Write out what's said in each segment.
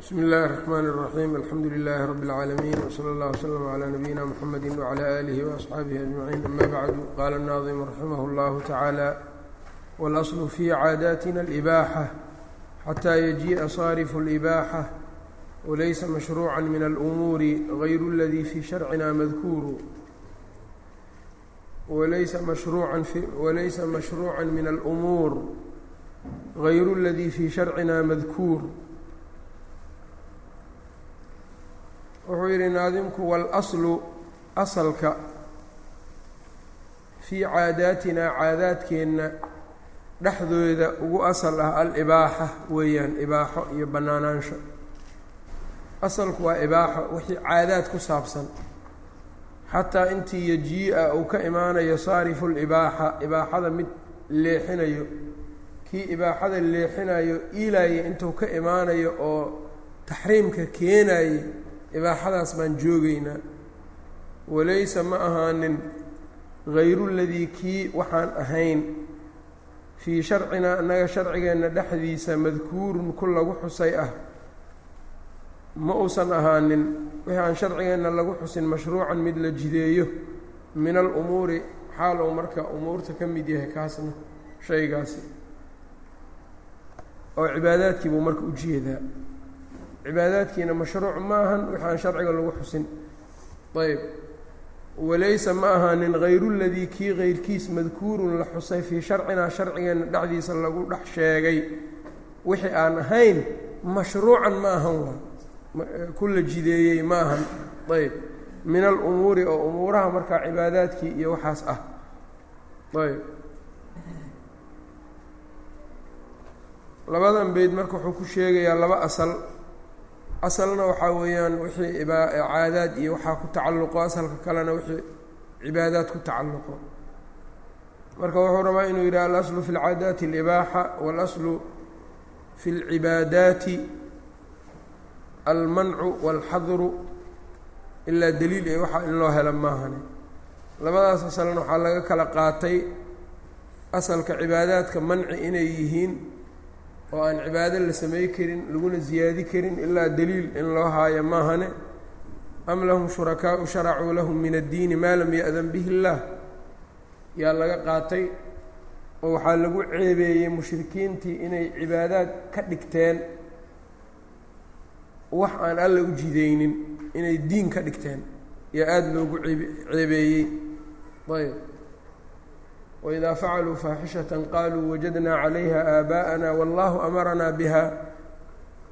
bsm اllahi الرحmn الرaxيm alxamdu لlh rb العaalمين وslى اllه وslm عlى نabيina mxamedi وعlى آlih وأصxaabihi أجمaعيin ama bعdu qala الناظم raximh اllah taعaalى wاlأصl fي caadatina الإbاxة xatى yجiءa صاrف الإbاxة walaysa mashruuعa min الأmuuri غayr اladي fي sharcina madkuuru walaysa mashruuعa min الأmuur غayr اladي fي sharcina madkuur wuxuu yidhi naadimku waاlaslu asalka fii caadaatinaa caadaadkeenna dhexdooda ugu asal ah alibaaxa weeyaan ibaaxo iyo bannaanaansho. Asalku waa ibaaxo wixii caadaad ku saabsan. Xataa intii yajii'a uu ka imaanayo saarifu libaaxa ibaaxada mid leexinayo kii ibaaxada leexinayo iilaya intuu ka imaanayo oo taxriimka keenaye ibaaxadaas baan joogaynaa. walaysa ma ahaanin hayru ladii kii waxaan ahayn. fii sharcinaa annaga sharcigeenna dhexdiisa madkuurun ku lagu xusay ah. ma uusan ahaanin wixii aan sharcigeenna lagu xusin mashruucan mid la jideeyo min alumuuri xaal uu marka umuurta ka mid yahay kaasna shaygaasi. oo cibaadaadkii buu marka u jeedaa cibaadaadkiina mashruuc ma ahan wixi aan sharciga lagu xusin. Ayb walaysa ma ahaanin hayru ladii kii kayrkiis madkuurun la xusay fii sharcinaa sharcigeenna dhexdiisa lagu dhex sheegay. Wixii aan ahayn mashruucan ma ahan waa ku la jideeyey ma ahan. Ayb min alumuuri oo umuuraha markaa cibaadaadkii iyo waxaas ah. Ayb labadan beyd marka wuxuu ku sheegayaa laba asal asalna waxaa weeyaan wixii caadaad iyo waxaa ku tacalluqo asalka kalena wixii cibaadaad ku tacalluqo. Marka wuxuu rabaa inuu yidhaha alaslu fi lcaadaati alibaaxa waalaslu fi lcibaadaati almancu waalxadru ilaa daliil. Ee waxaa in loo helo maahane labadaas asalna waxaa laga kala qaatay asalka cibaadaadka manci inay yihiin oo aan cibaado la samey karin laguna ziyaadi karin ilaa daliil in loo haayo maahane? Am lahum shurakaau sharacuu lahum min addiini maa lam ya-dan bihi illaah yaa laga qaatay oo waxaa lagu ceebeeyey mushrikiintii inay cibaadaad ka dhigteen. Wax aan alla u jidaynin inay diin ka dhigteen. Yaa aada loogu ceebeeyey. Ayb waidaa facaluu faaxishatan qaluu wajadnaa calayha aabaa'ana wallahu amaranaa biha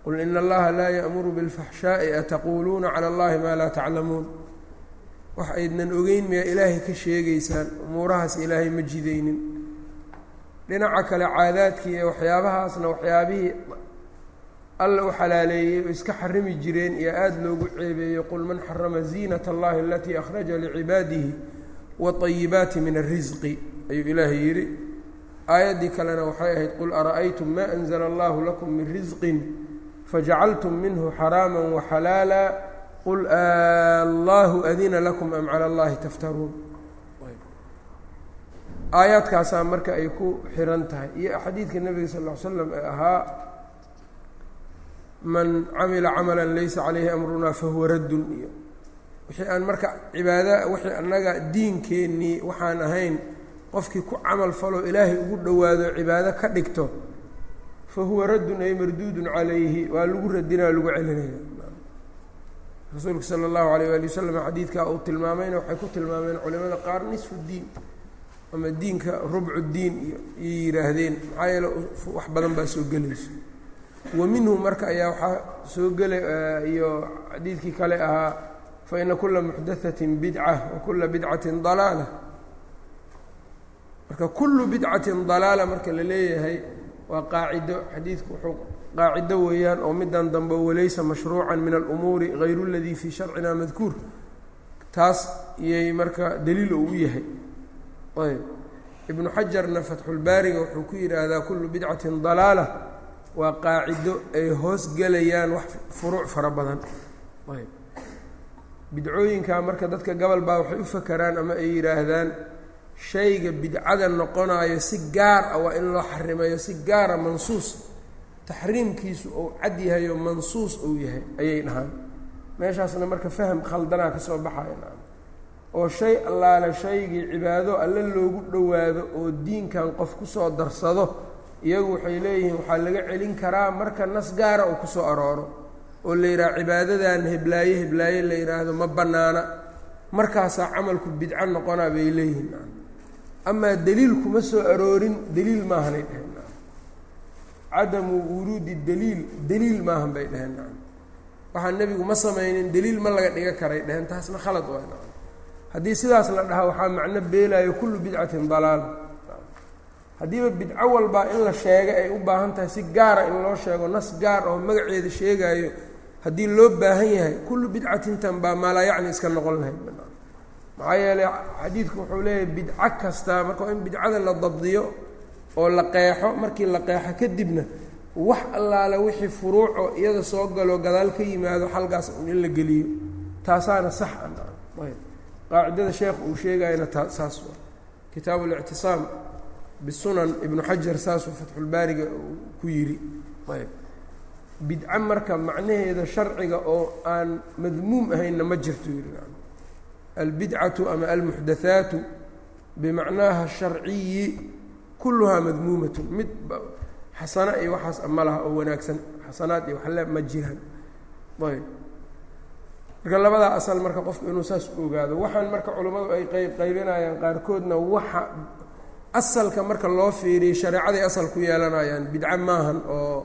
qul in allaha laa yaamuru bilfaxshaa'i ataquuluuna cala allahi maa laa taclamuun wax aydnan ogeyn miyaa ilaahay ka sheegaysaan umuurahaas ilaahay ma jidaynin dhinaca kale caadaadkii iyo waxyaabahaasna waxyaabihii alla u xalaaleeyey oo iska xarimi jireen iyo aada loogu ceebeeyo qul man xarama ziinat allahi alatii akhraja licibaadihi waayibaati min alrisqi ayuu ilaahay yidhi aayaddii kalena waxay ahayd qul ara'aytum ma anzla allahu lakum min risqin fajacaltum minhu xaraama waxalaala qul allahu adina lakum am cala allahi taftaruun. Aayaadkaasaa marka ay ku xiran tahay. Iyo xadiidka nebiga sal ll ly slam ee ahaa man camila camala laysa calayhi amruna fahuwa raddun. Iyo wixii aan marka cibaada wixii annaga diinkeennii waxaan ahayn qofkii ku camal falo ilaahay ugu dhowaado cibaado ka dhigto fa huwa raddun ay marduudun calayhi waa lagu radinaa lagu celinaya. Rasuulka sala allahu alayh waali wasalam xadiidkaa uu tilmaamayna waxay ku tilmaameen culimada qaar nisfu diin ama diinka rubcu diin iyo iyay yidhaahdeen maxaa yeele wax badan baa soo gelayso wa minhu marka ayaa waxaa soo gelay iyo xadiidkii kale ahaa fa ina kula muxdathatin bidca wa kula bidcatin dalaala marka kullu bidcatin dalaala marka la leeyahay waa qaacido. Xadiidku wuxuu qaacido weeyaan oo midan dambe walaysa mashruucan min alumuuri hayru ladii fii sharcina madkuur. Taas iyay marka daliil oo u yahay. Ayb. Ibnu xajarna fatxulbaariga wuxuu ku yidhaahdaa kullu bidcatin dalaala waa qaacido ay hoos gelayaan wax furuuc fara badan. Ayb. Bidcooyinkaa marka dadka gobol waxay u fakeraan ama ay yidhaahdaan shayga bidcada noqonayo si gaar ah waa in loo xarimayo si gaara mansuus. Taxriimkiisu uu cad yahay oo mansuus uu yahay ayay dhahaan. Meeshaasna marka faham khaldanaa ka soo baxaya oo shay allaale shaygii cibaado alle loogu dhowaado oo diinkan qof ku soo darsado iyagu waxay leeyihiin waxaa laga celin karaa marka nas gaara uu ku soo arooro. Oo la yidhaha cibaadadan heblaaye heblaaye la yidhaahdo ma bannaana. Markaasaa camalku bidco noqonaa bay leeyihiin amaa deliil kuma soo aroorin deliil maahanay dheheen cadamu wuruudi daliil deliil maahan bay dheheen waxaa nebigu ma samaynin deliil ma laga dhiga karay dheheen taasna khalad waa haddii sidaas la dhahaa waxaa macno beelaayo kullu bidcatin dalaala haddiiba bidco walbaa in la sheega ay u baahan tahay si gaara in loo sheego nas gaar oo magaceeda sheegaayo haddii loo baahan yahay kullu bidcatintan baa maalaa yacni iska noqon lahayd maxaa yeeley xadiidku wuxuu leeyahay bidco kastaa marka waa in bidcada la dabdiyo oo la qeexo markii la qeexo kadibna wax allaale wixii furuuco iyada soo galo gadaal ka yimaado xalgaas in la geliyo. Taasaana sax a qaacidada sheekh uu sheegayana taa saas kitaabu اlictisaam bisunan ibnu xajar saasuu fatxulbaariga ku yidhi ayb. Bidco marka macnaheeda sharciga oo aan madmuum ahaynna ma jirto yidhi albidcatu ama almuxdathaatu bimacnaaha sharciyi kulluhaa madmuumatun. Mid xasana iyo waxaas ma laha oo wanaagsan. Xasanaad iyo waxle ma jiraan ayb. Marka labadaa asal marka qofku inuu saas u ogaado waxaan marka culummadu ay qayb qaybinayaan qaarkoodna waxa asalka marka loo fiiriyo shareecaday asal ku yeelanayaan bidco maahan oo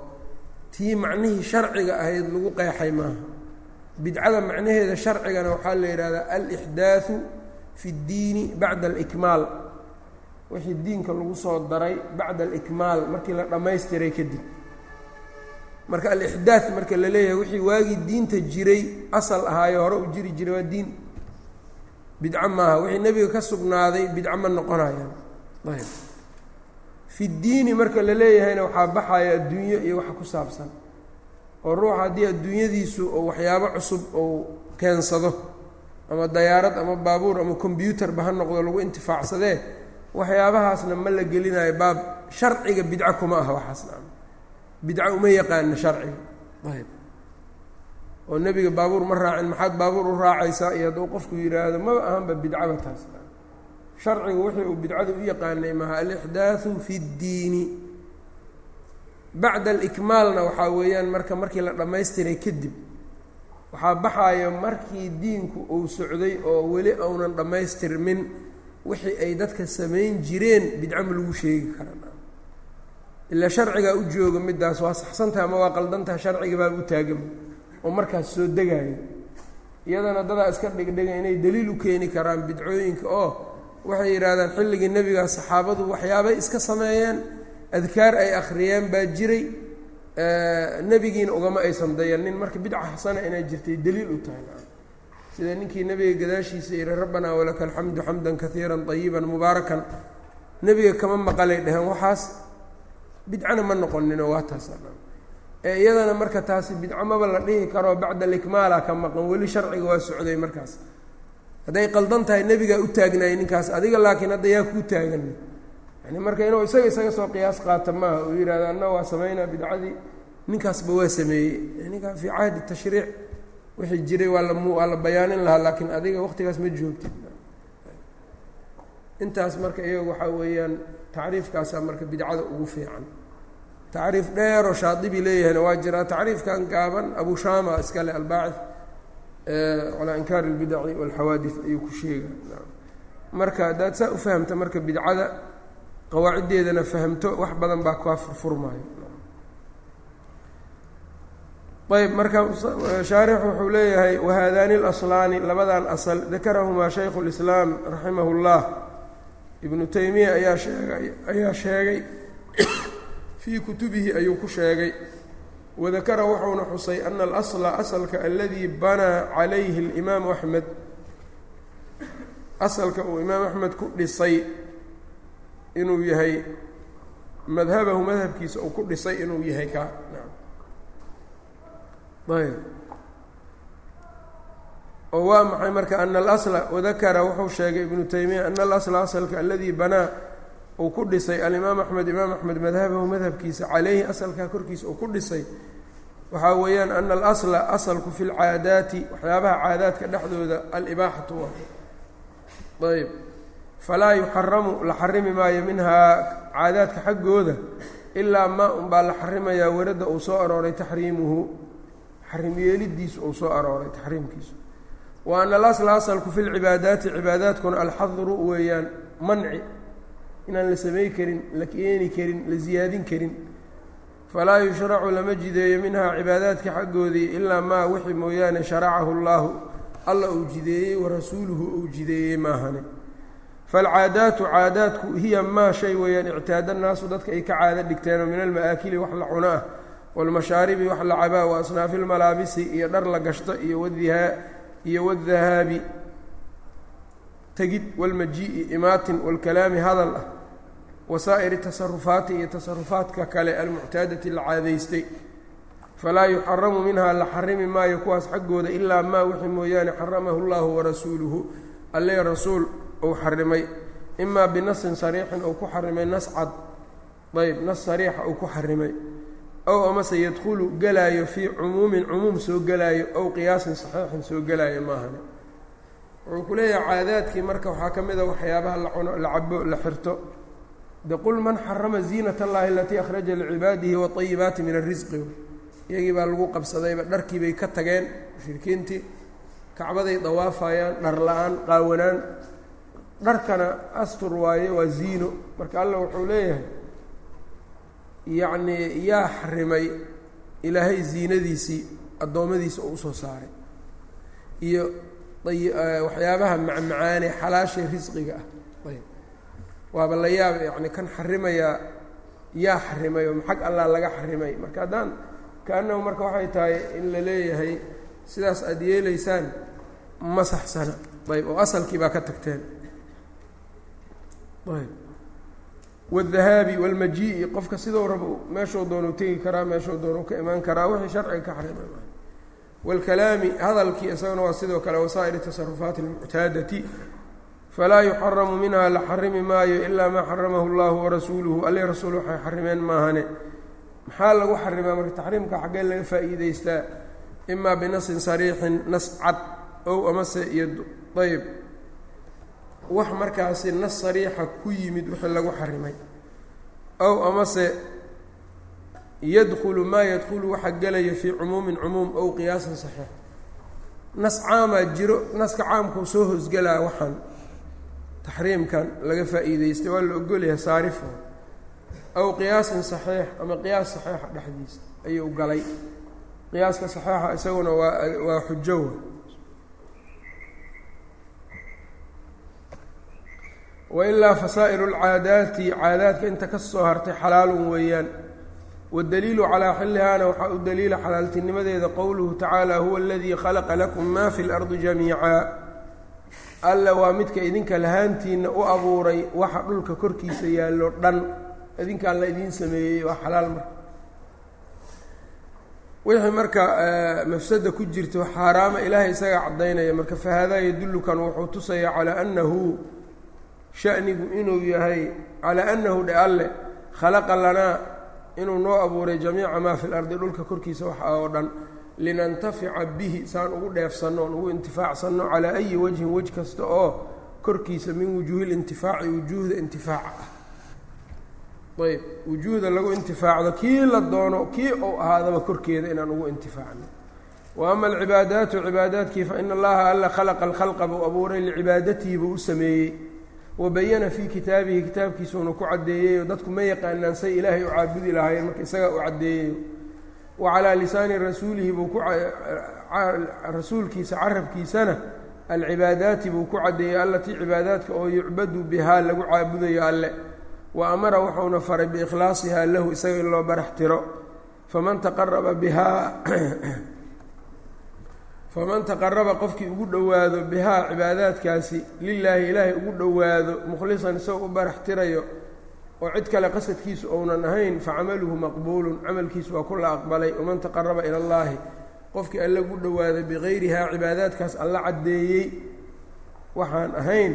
tii macnihii sharciga ahayd lagu qeexay maaha bidcada macnaheeda sharcigana waxaa la yidhahdaa alixdaaثu fi اddiini bacda alikmaal. Wixii diinka lagu soo daray bacda alikmaal markii la dhammaystiray kadib. Marka alixdaad marka la leeyahay wixii waagii diinta jiray asal ahaayo hore u jiri jiray waa diin. Bidco maaha wixii nebiga ka sugnaaday bidco ma noqonayaan. Ayb fi ddiini marka la leeyahayna waxaa baxaya adduunyo iyo waxa ku saabsan oo ruuxa haddii adduunyadiisu oo waxyaabo cusub ou keensado ama dayaarad ama baabuur ama kombyuutarba ha noqdo lagu intifaacsadee waxyaabahaasna ma la gelinayo baab sharciga bidco kuma aha waxaasna. Bidco uma yaqaana sharciga ayb oo nebiga baabuur ma raacin maxaad baabuur u raacaysaa iyo hadduu qofku yidhaahdo maba ahanba bidcaba taas sharcigu wixii uu bidcada u yaqaanay maha alixdaaثu fi اddiini bacda alikmaalna waxaa weeyaan marka markii la dhammaystiray kadib waxaa baxayo markii diinku uu socday oo weli aunan dhammaystirmin wixii ay dadka samayn jireen bidco ma lagu sheegi karaa ilaa sharcigaa u jooga middaas waa saxsantaha ama waa qaldantaha sharciga baa u taagan oo markaas soo degayo iyadana dadaa iska dhigdhiga inay daliil u keeni karaan bidcooyinka oo waxay yidhaahdaan xilligii nebigaa saxaabadu waxyaabay iska sameeyeen adkaar ay akhriyeen baa jiray nebigiina ugama aysan dayanin marka bidca xasana inay jirtay daliil u tahay. Sida ninkii nebiga gadaashiisa yihi rabbanaa walaka alxamdu xamdan kaiira ayiban mubaarakan nebiga kama maqalay dheheen waxaas bidcana ma noqonino waa taas ee iyadana marka taasi bidco maba la dhihi karo bacda alikmaala ka maqan weli sharciga waa socday markaas. Hadday qaldan tahay nebigaa u taagnaayay ninkaas adiga laakiin hadda yaa kuu taagan yani marka inuu isaga isaga soo qiyaas qaata maaha uu yihahdo anna waa samaynaa bidcadii ninkaasba waa sameeyey. Ninkaa fii cahdi tashriic wixii jiray waa la waa la bayaanin lahaa laakiin adiga waqtigaas ma joogtid intaas marka iyaga waxaa weeyaan tacriifkaasaa marka bidcada ugu fiican. Tacriif dheeroo shaadibi leeyahayna waa jiraa tacriifkan gaaban abu shama iskale albaacid calaa inkaari اlbidaci walxawaadis ayuu ku sheega marka haddaad saa u fahamta marka bidcada qawaaciddeedana fahamto wax badan baa kaa furfurmaayo ayb marka shaarix wuxuu leeyahay wahadani اlaslaani labadan asl dakarahumaa shaykhu اlislaam raximah اllah ibnu taymiya ayaa sheegay ayaa sheegay fii kutubihi ayuu ku sheegay wadakara wuxuuna xusay ana alasla asalka aladii banaa calayhi اlimaamu axmed asalka uu imaam axmed ku dhisay inuu yahay madhabahu madhabkiisa uu ku dhisay inuu yahay kaa ayb. Oo waa maxay marka ana alasla wadakara wuxuu sheegay ibnu taymiya ana alasla asalka aladii banaa uu ku dhisay alimaam axmed imaam axmed madhabahu madhabkiisa caleyhi asalkaa korkiisa uu ku dhisay waxaa weeyaan ana alasla asalku fi lcaadaati waxyaabaha caadaadka dhexdooda alibaaxatu ayb falaa yuxaramu la xarimi maayo minhaa caadaadka xaggooda ilaa maa unbaa la xarimayaa warada uu soo arooray taxriimuhu xarim yeelidiisu uu soo arooray taxriimkiisu. Wa ana alasla asalku fi lcibaadaati cibaadaadkuna alxadru weeyaan manci inaan la samey karin la keeni karin la siyaadin karin. Falaa yushracu lama jideeyo minhaa cibaadaadka xaggoodii ilaa maa wixii mooyaane sharacahu llaahu alla uu jideeyey warasuuluhu uu jideeyey maahane falcaadaatu caadaadku hiya maa shay weeyaan ictaada naasu dadka ay ka caado dhigteenoo min alma'aakili wax la cuno ah waalmashaaribi wax la cabaa wa asnaafi lmalaabisi iyo dhar la gashto iyo iyo wadahaabi tegid walmajii'i imaatin waalkalaami hadal ah wasaa'iri tasarufaati iyo tasarufaadka kale almuctaadati la caadaystay falaa yuxaramu minhaa la xarimi maayo kuwaas xaggooda ilaa maa wixii mooyaane xaramahu llahu warasuuluhu alle rasuul uu xarimay imaa binasin sariixin uu ku xarimay nas cad. Ayb nas sariixa uu ku xarimay. Ow amase yadkhulu gelaayo fii cumuumin cumuum soo gelaayo ow qiyaasin saxiixin soo gelaayo maahane wuxuu ku leeyahay caadaadkii marka waxaa ka mid a waxyaabaha la cuno la cabo la xirto. De qul man xarama ziinat allahi alatii akhraja licibaadihi waayibaati min arisqi iyagii baa lagu qabsadayba dharkii bay ka tageen mushrikiintii. Kacbaday dawaafayaan dhar la'aan qaawanaan dharkana astur waaye waa ziino. Marka alla wuxuu leeyahay yacnii yaa xarimay ilaahay ziinadiisii addoommadiisa oo u soo saaray. Iyo waxyaabaha macmacaane xalaashay risqiga ah. Ayb waaba la yaaba yacni kan xarimayaa yaa xarimay oo maxag allah laga xarimay. Marka haddaan kaanahu marka waxay tahay in la leeyahay sidaas aada yeelaysaan ma saxsana ayb oo asalkii baa ka tagteen ayb. Waaldahaabi waalmajii'i qofka sidou raba meeshuu doonu tegi karaa meeshuu doonu ka imaan karaa wixii sharciga ka xarimay waalkalaami hadalkii isaguna waa sidoo kale wasaa'ir tasarufaati almuctaadati. Falaa yuxaramu minha la xarimi maayo ilaa maa xaramahu llahu warasuuluhu alle rasuul waxay xarimeen maahane. Maxaa lagu xarimaa marka taxriimka xaggee laga faa'iideystaa imaa binasin sariixin nas cad ow amase iyo ayb wax markaasi nas sariixa ku yimid wixii lagu xarimay. Ow amase yadkhulu maa yadkhulu waxa gelaya fii cumuumin cumuum ow qiyaasin saxiix. Nas caamaa jiro naska caamkuu soo hoosgelaa waxaan taxriimkan laga faa'iideystay waa la ogolyahay saarifo. Aw qiyaasin saxiix ama qiyaas saxiixa dhexdiisa ayuu galay. Qiyaaska saxiixa isaguna waa waa xujowa wailaa fasaa'iru lcaadaati caadaadka inta ka soo hartay xalaalun weeyaan waddaliilu calaa xillihaana waxaa u daliila xalaaltinimadeeda qowluhu tacaala huwa aladii khalaqa lakum ma fi lardi jamiica alla waa midka idinka lahaantiina u abuuray waxa dhulka korkiisa yaallo dhan idinka alla idiin sameeyey waa xalaal marka wixii marka mafsada ku jirto xaaraama ilaahay isagaa caddaynaya marka fahadaa yadullukan wuxuu tusayaa calaa annahu shanigu inuu yahay calaa annahu dhe alle khalaqa lanaa inuu noo abuuray jamiica maa fi lardi dhulka korkiisa waxa oo dhan linantafica bihi saan ugu dheefsanno ugu intifaacsanno calaa ayi wajhin wej kasta oo korkiisa min wujuuhi lintifaaci wujuuhda intifaaca ah. Ayb wujuuhda lagu intifaacdo kii la doono kii uu ahaadaba korkeeda inaan ugu intifaacno. Wa ama alcibaadaatu cibaadaadkii fa ina allaha alla khalaqa alkhalqa buu abuuray licibaadatihi buu u sameeyey wabayana fii kitaabihi kitaabkiisuuna ku caddeeyeyo dadku ma yaqaanaan say ilaahay u caabudi lahaayeen marka isagaa u caddeeyeyo wa calaa lisaani rasuulihi buu ku rasuulkiisa carabkiisana alcibaadaati buu ku caddeeyey allatii cibaadaadka oo yucbadu bihaa lagu caabudayo alle. Wa amara wuxuuna faray biikhlaasihaa lahu isaga in loo barax tiro. Faman taqaraba bihaa faman taqaraba qofkii ugu dhowaado bihaa cibaadaadkaasi lilaahi ilaahay ugu dhowaado mukhlisan isagoo u barax tirayo oo cid kale qasadkiisu ounan ahayn facamaluhu maqbuulun camalkiisu waa ku la aqbalay waman taqaraba ila allaahi qofkii alle ugu dhowaaday bikayrihaa cibaadaadkaas alla caddeeyey waxaan ahayn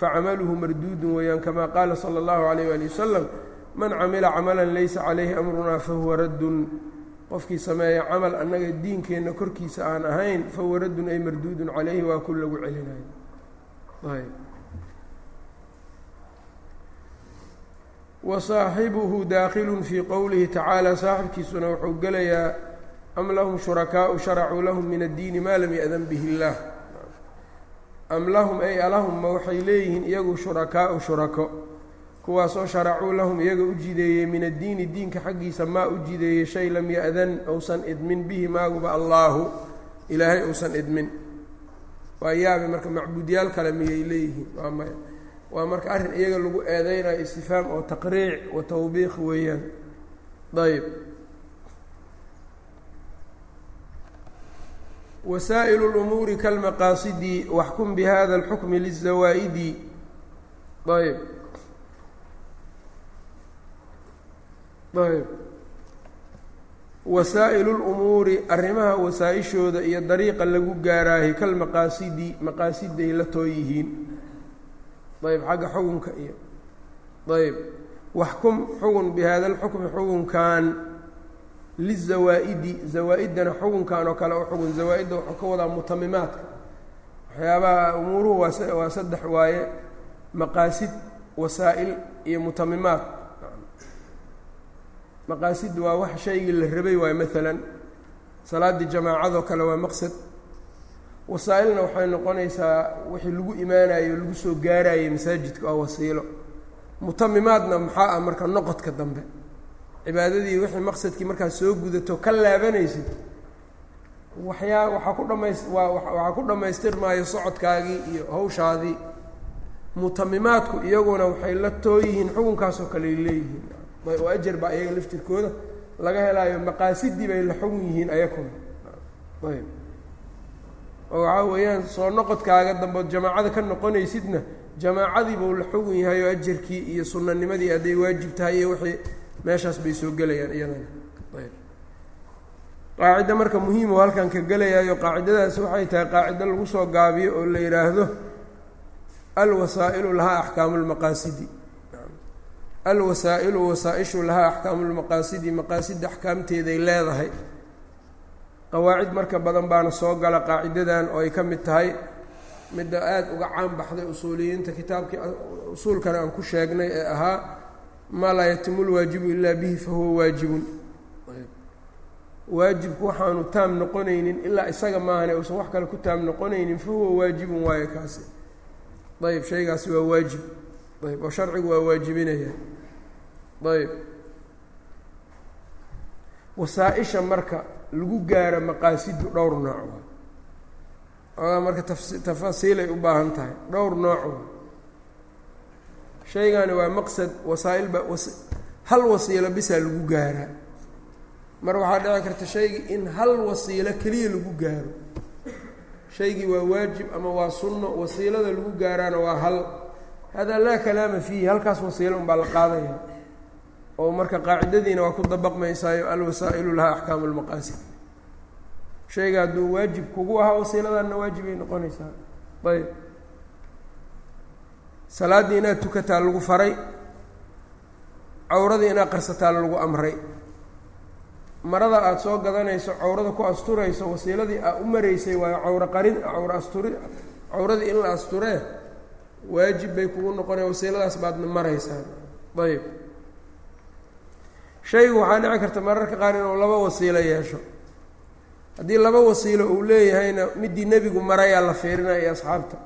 facamaluhu marduudun weeyaan kamaa qaala sala allahu calayh waali wasalam man camila camalan laysa calayhi amrunaa fahuwa raddun qofkii sameeya camal annaga diinkeenna korkiisa aan ahayn fahuwa raddun ay marduudun calayhi waa ku lagu celinayo. Ayb. Wa saaxibuhu daakilun fii qowlihi tacaala saaxibkiisuna wuxuu gelayaa am lahum shurakaau sharacuu lahum min addiini maa lam ya-dan bihi illaah am lahum ay alahum ma waxay leeyihiin iyagu shurakaau shurako kuwaasoo sharacuu lahum iyaga u jideeyey min addiini diinka xaggiisa maa u jideeyey shay lam ya-dan idmin bihi maaguba allaahu ilaahay uusan idmin. Waa yaabe marka macbuudyaal kale miyay leeyihiin? Waa maya waa marka arrin iyaga lagu eedeynayo istifhaam oo taqriic wa tawbiiq weeyaan. Ayb wasaa'ilu lumuuri kalmaqaasidi waxkum bihada alxukmi lizawaa'idi ayb ayb wasaa'ilu lumuuri arrimaha wasaa-ishooda iyo dariiqa lagu gaaraahay kalmaqaasidi maqaasiday la too yihiin ayb xagga xukunka iyo ayb waxkum xugun bihada alxukmi xukunkan lizawaa'idi xukunkan oo kale u xugun zawaa-idda waxuu ka wadaa mutamimaadka. Waxyaabaha umuuruhu waa waa saddex waaye maqaasid wasaa'il iyo mutamimaad maqaasid waa wax shaygii la rabay waaye maalan salaaddii jamaacadoo kale waa maqsad. Wasaa-ilna waxay noqonaysaa wixii lagu imaanayo lagu soo gaarayay masaajidka waa wasiilo. Mutamimaadna maxaa ah marka noqodka dambe? Cibaadadii wixii maqsadkii markaad soo gudato ka laabanaysid. Waxyaa waxaa ku dhamays waa waxaa ku dhammaystirmaayo socodkaagii iyo hawshaadii. Mutamimaadku iyaguna waxay la tooyihiin xukunkaasoo kale ay leeyihiin oo ajar baa iyaga laftirkooda laga helaayo maqaasidii bay la xugun yihiin ayakuna ayb. Oo waxaa weeyaan soo noqodkaaga dambeod jamaacada ka noqonaysidna jamaacadiibuu la xugun yahay oo ajarkii iyo sunanimadii hadday waajib tahay iyo wixii meeshaas bay soo gelayaan iyadana. Ayb. Qaacida marka muhiim oo halkan ka gelayaayo qaacidadaas waxay tahay qaacido lagu soo gaabiyo oo la yidhaahdo alwasaa'ilu lahaa axkaamu lmaqaasidi alwasaa'ilu wasaa-ishu lahaa axkaamu lmaqaasidi maqaasida axkaamteeday leedahay. Qawaacid marka badan baana soo gala qaacidadan oo ay ka mid tahay. Midda aada uga caan baxday usuuliyiinta kitaabkii usuulkana aan ku sheegnay ee ahaa maa laa yatimu lwaajibu ilaa bihi fahuwa waajibun. Waajibku waxaanu taam noqonaynin ilaa isaga maahane uusan wax kale ku taam noqonaynin fahuwa waajibun waayo kaasi. Ayb shaygaasi waa waajib ayb oo sharcigu waa waajibinaya. Ayb. Wasaa-isha marka lagu gaaro maqaasidu dhowr nooc ogaa marka tafs tafaasiilay u baahan tahay. Dhowr nooc shaygani waa maqsad wasaa-il ba hal wasiilo bisaa lagu gaaraa. Mar waxaa dhici karta shaygii in hal wasiilo keliya lagu gaaro. Shaygii waa waajib ama waa sunno wasiilada lagu gaaraana waa hal hada laa kalaama fiihi halkaas wasiilo unbaa la qaadaya oo marka qaacidadiina waa ku dabaqmaysaayo alwasaa'ilu lahaa axkaamu lmaqaasid shayga hadduu waajib kugu ahaa wasiiladanna waajibay noqonaysaa ayb salaaddii inaad tukataa lagu faray cawradii inaad qarsataa lagu amray marada aada soo gadanayso cawrada ku asturayso wasiiladii aa u maraysay waayo cawro qarin cawro asturi cawradii in la asturee waajib bay kugu noqonaya wasiiladaas baadna maraysaa ayb shaygu waxaa dhici karta mararka qaar inuu laba wasiilo yeesho. Haddii laba wasiilo uu leeyahayna midii nebigu marayaa la fiirinaya asxaabta.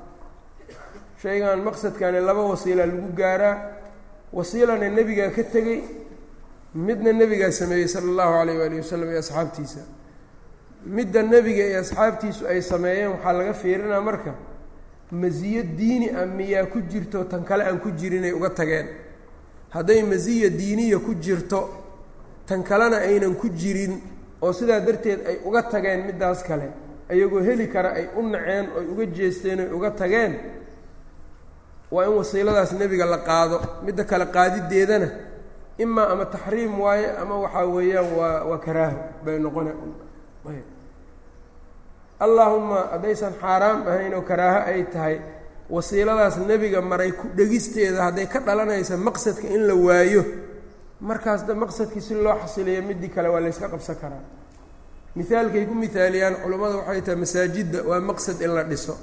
Shaygan maqsadkani laba wasiila lagu gaaraa wasiilana nebigaa ka tegey midna nebigaa sameeyey sala allahu calayh waalihi wasalam iyo asxaabtiisa. Midda nebiga iyo asxaabtiisu ay sameeyeen waxaa laga fiirinaa marka masiyo diini ah miyaa ku jirto tan kale aan ku jirinay uga tageen. Hadday masiya diiniya ku jirto tan kalena aynan ku jirin oo sidaa darteed ay uga tageen middaas kale ayagoo heli kara ay u naceen oy uga jeesteen oy uga tageen waa in wasiiladaas nebiga la qaado. Midda kale qaadideedana imaa ama taxriim waaye ama waxaa weeyaan waa waa karaaho bay noqona ayb allaahuma haddaysan xaaraam ahayn oo karaaho ay tahay wasiiladaas nebiga maray ku dhegisteeda hadday ka dhalanaysa maqsadka in la waayo. Markaas da maqsadkii si loo xasiliyo midii kale waa layska qabsan karaa. Mihaalkay ku mihaaliyaan culummada waxay tahay masaajidda waa maqsad in la dhiso.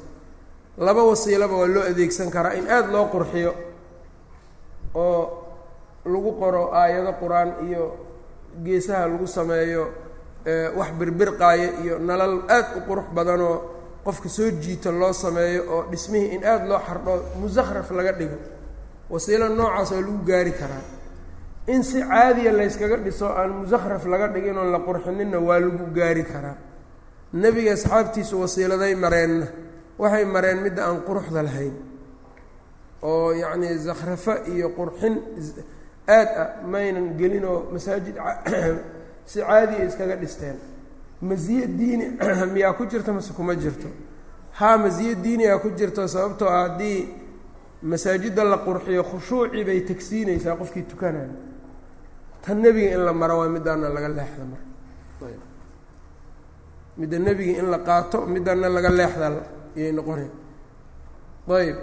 Laba wasiilaba waa loo adeegsan karaa in aada loo qurxiyo oo lagu qoro aayado qur'aan iyo geesaha lagu sameeyo wax birbirqaaya iyo nalal aad u qurux badanoo qofka soo jiito loo sameeyo oo dhismihii in aada loo xardho musakhraf laga dhigo. Wasiilo noocaas oo lagu gaari karaa. In si caadiya layskaga dhiso aan musakhraf laga dhigin oon la qurxininna waa lagu gaari karaa. Nebiga asxaabtiisu wasiiladay mareenna waxay mareen midda aan quruxda lahayn. Oo yacnii zakhrafo iyo qurxin aad ah maynan gelin oo masaajid si caadiya iskaga dhisteen. Masiye diini miyaa ku jirta mase kuma jirto? Haa masiye diiniyaa ku jirto sababtoo ah haddii masaajidda la qurxiyo khushuucii bay tagsiinaysaa qofkii tukanaya tan nebiga in la maro waa midaana laga leexda marka midda nebiga in la qaato midana laga leexda iyay noqonay ayb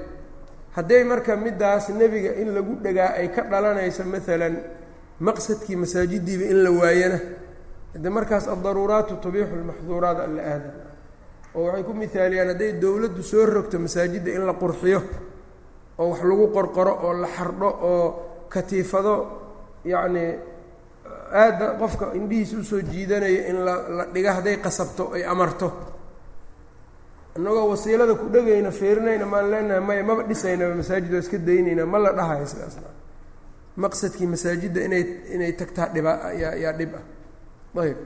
hadday marka middaas nebiga in lagu dhegaa ay ka dhalanayso maalan maqsadkii masaajidiiba in la waayana de markaas addaruuraatu tubiixu lmaxduuraat alla aada oo waxay ku mihaaliyaan hadday dowladdu soo rogto masaajidda in la qurxiyo oo wax lagu qorqoro oo la xardho oo katiifado yacnii aada qofka indhihiisa u soo jiidanaya in la la dhiga hadday qasabto ay amarto. Innagoo wasiilada ku dhegayna feerinayna maan leenahay maya maba dhisaynaba masaajid waa iska daynayna ma la dhahayo sidaasna maqsadkii masaajidda inay inay tagtaa dhiba yaa yaa dhib ah. Ayb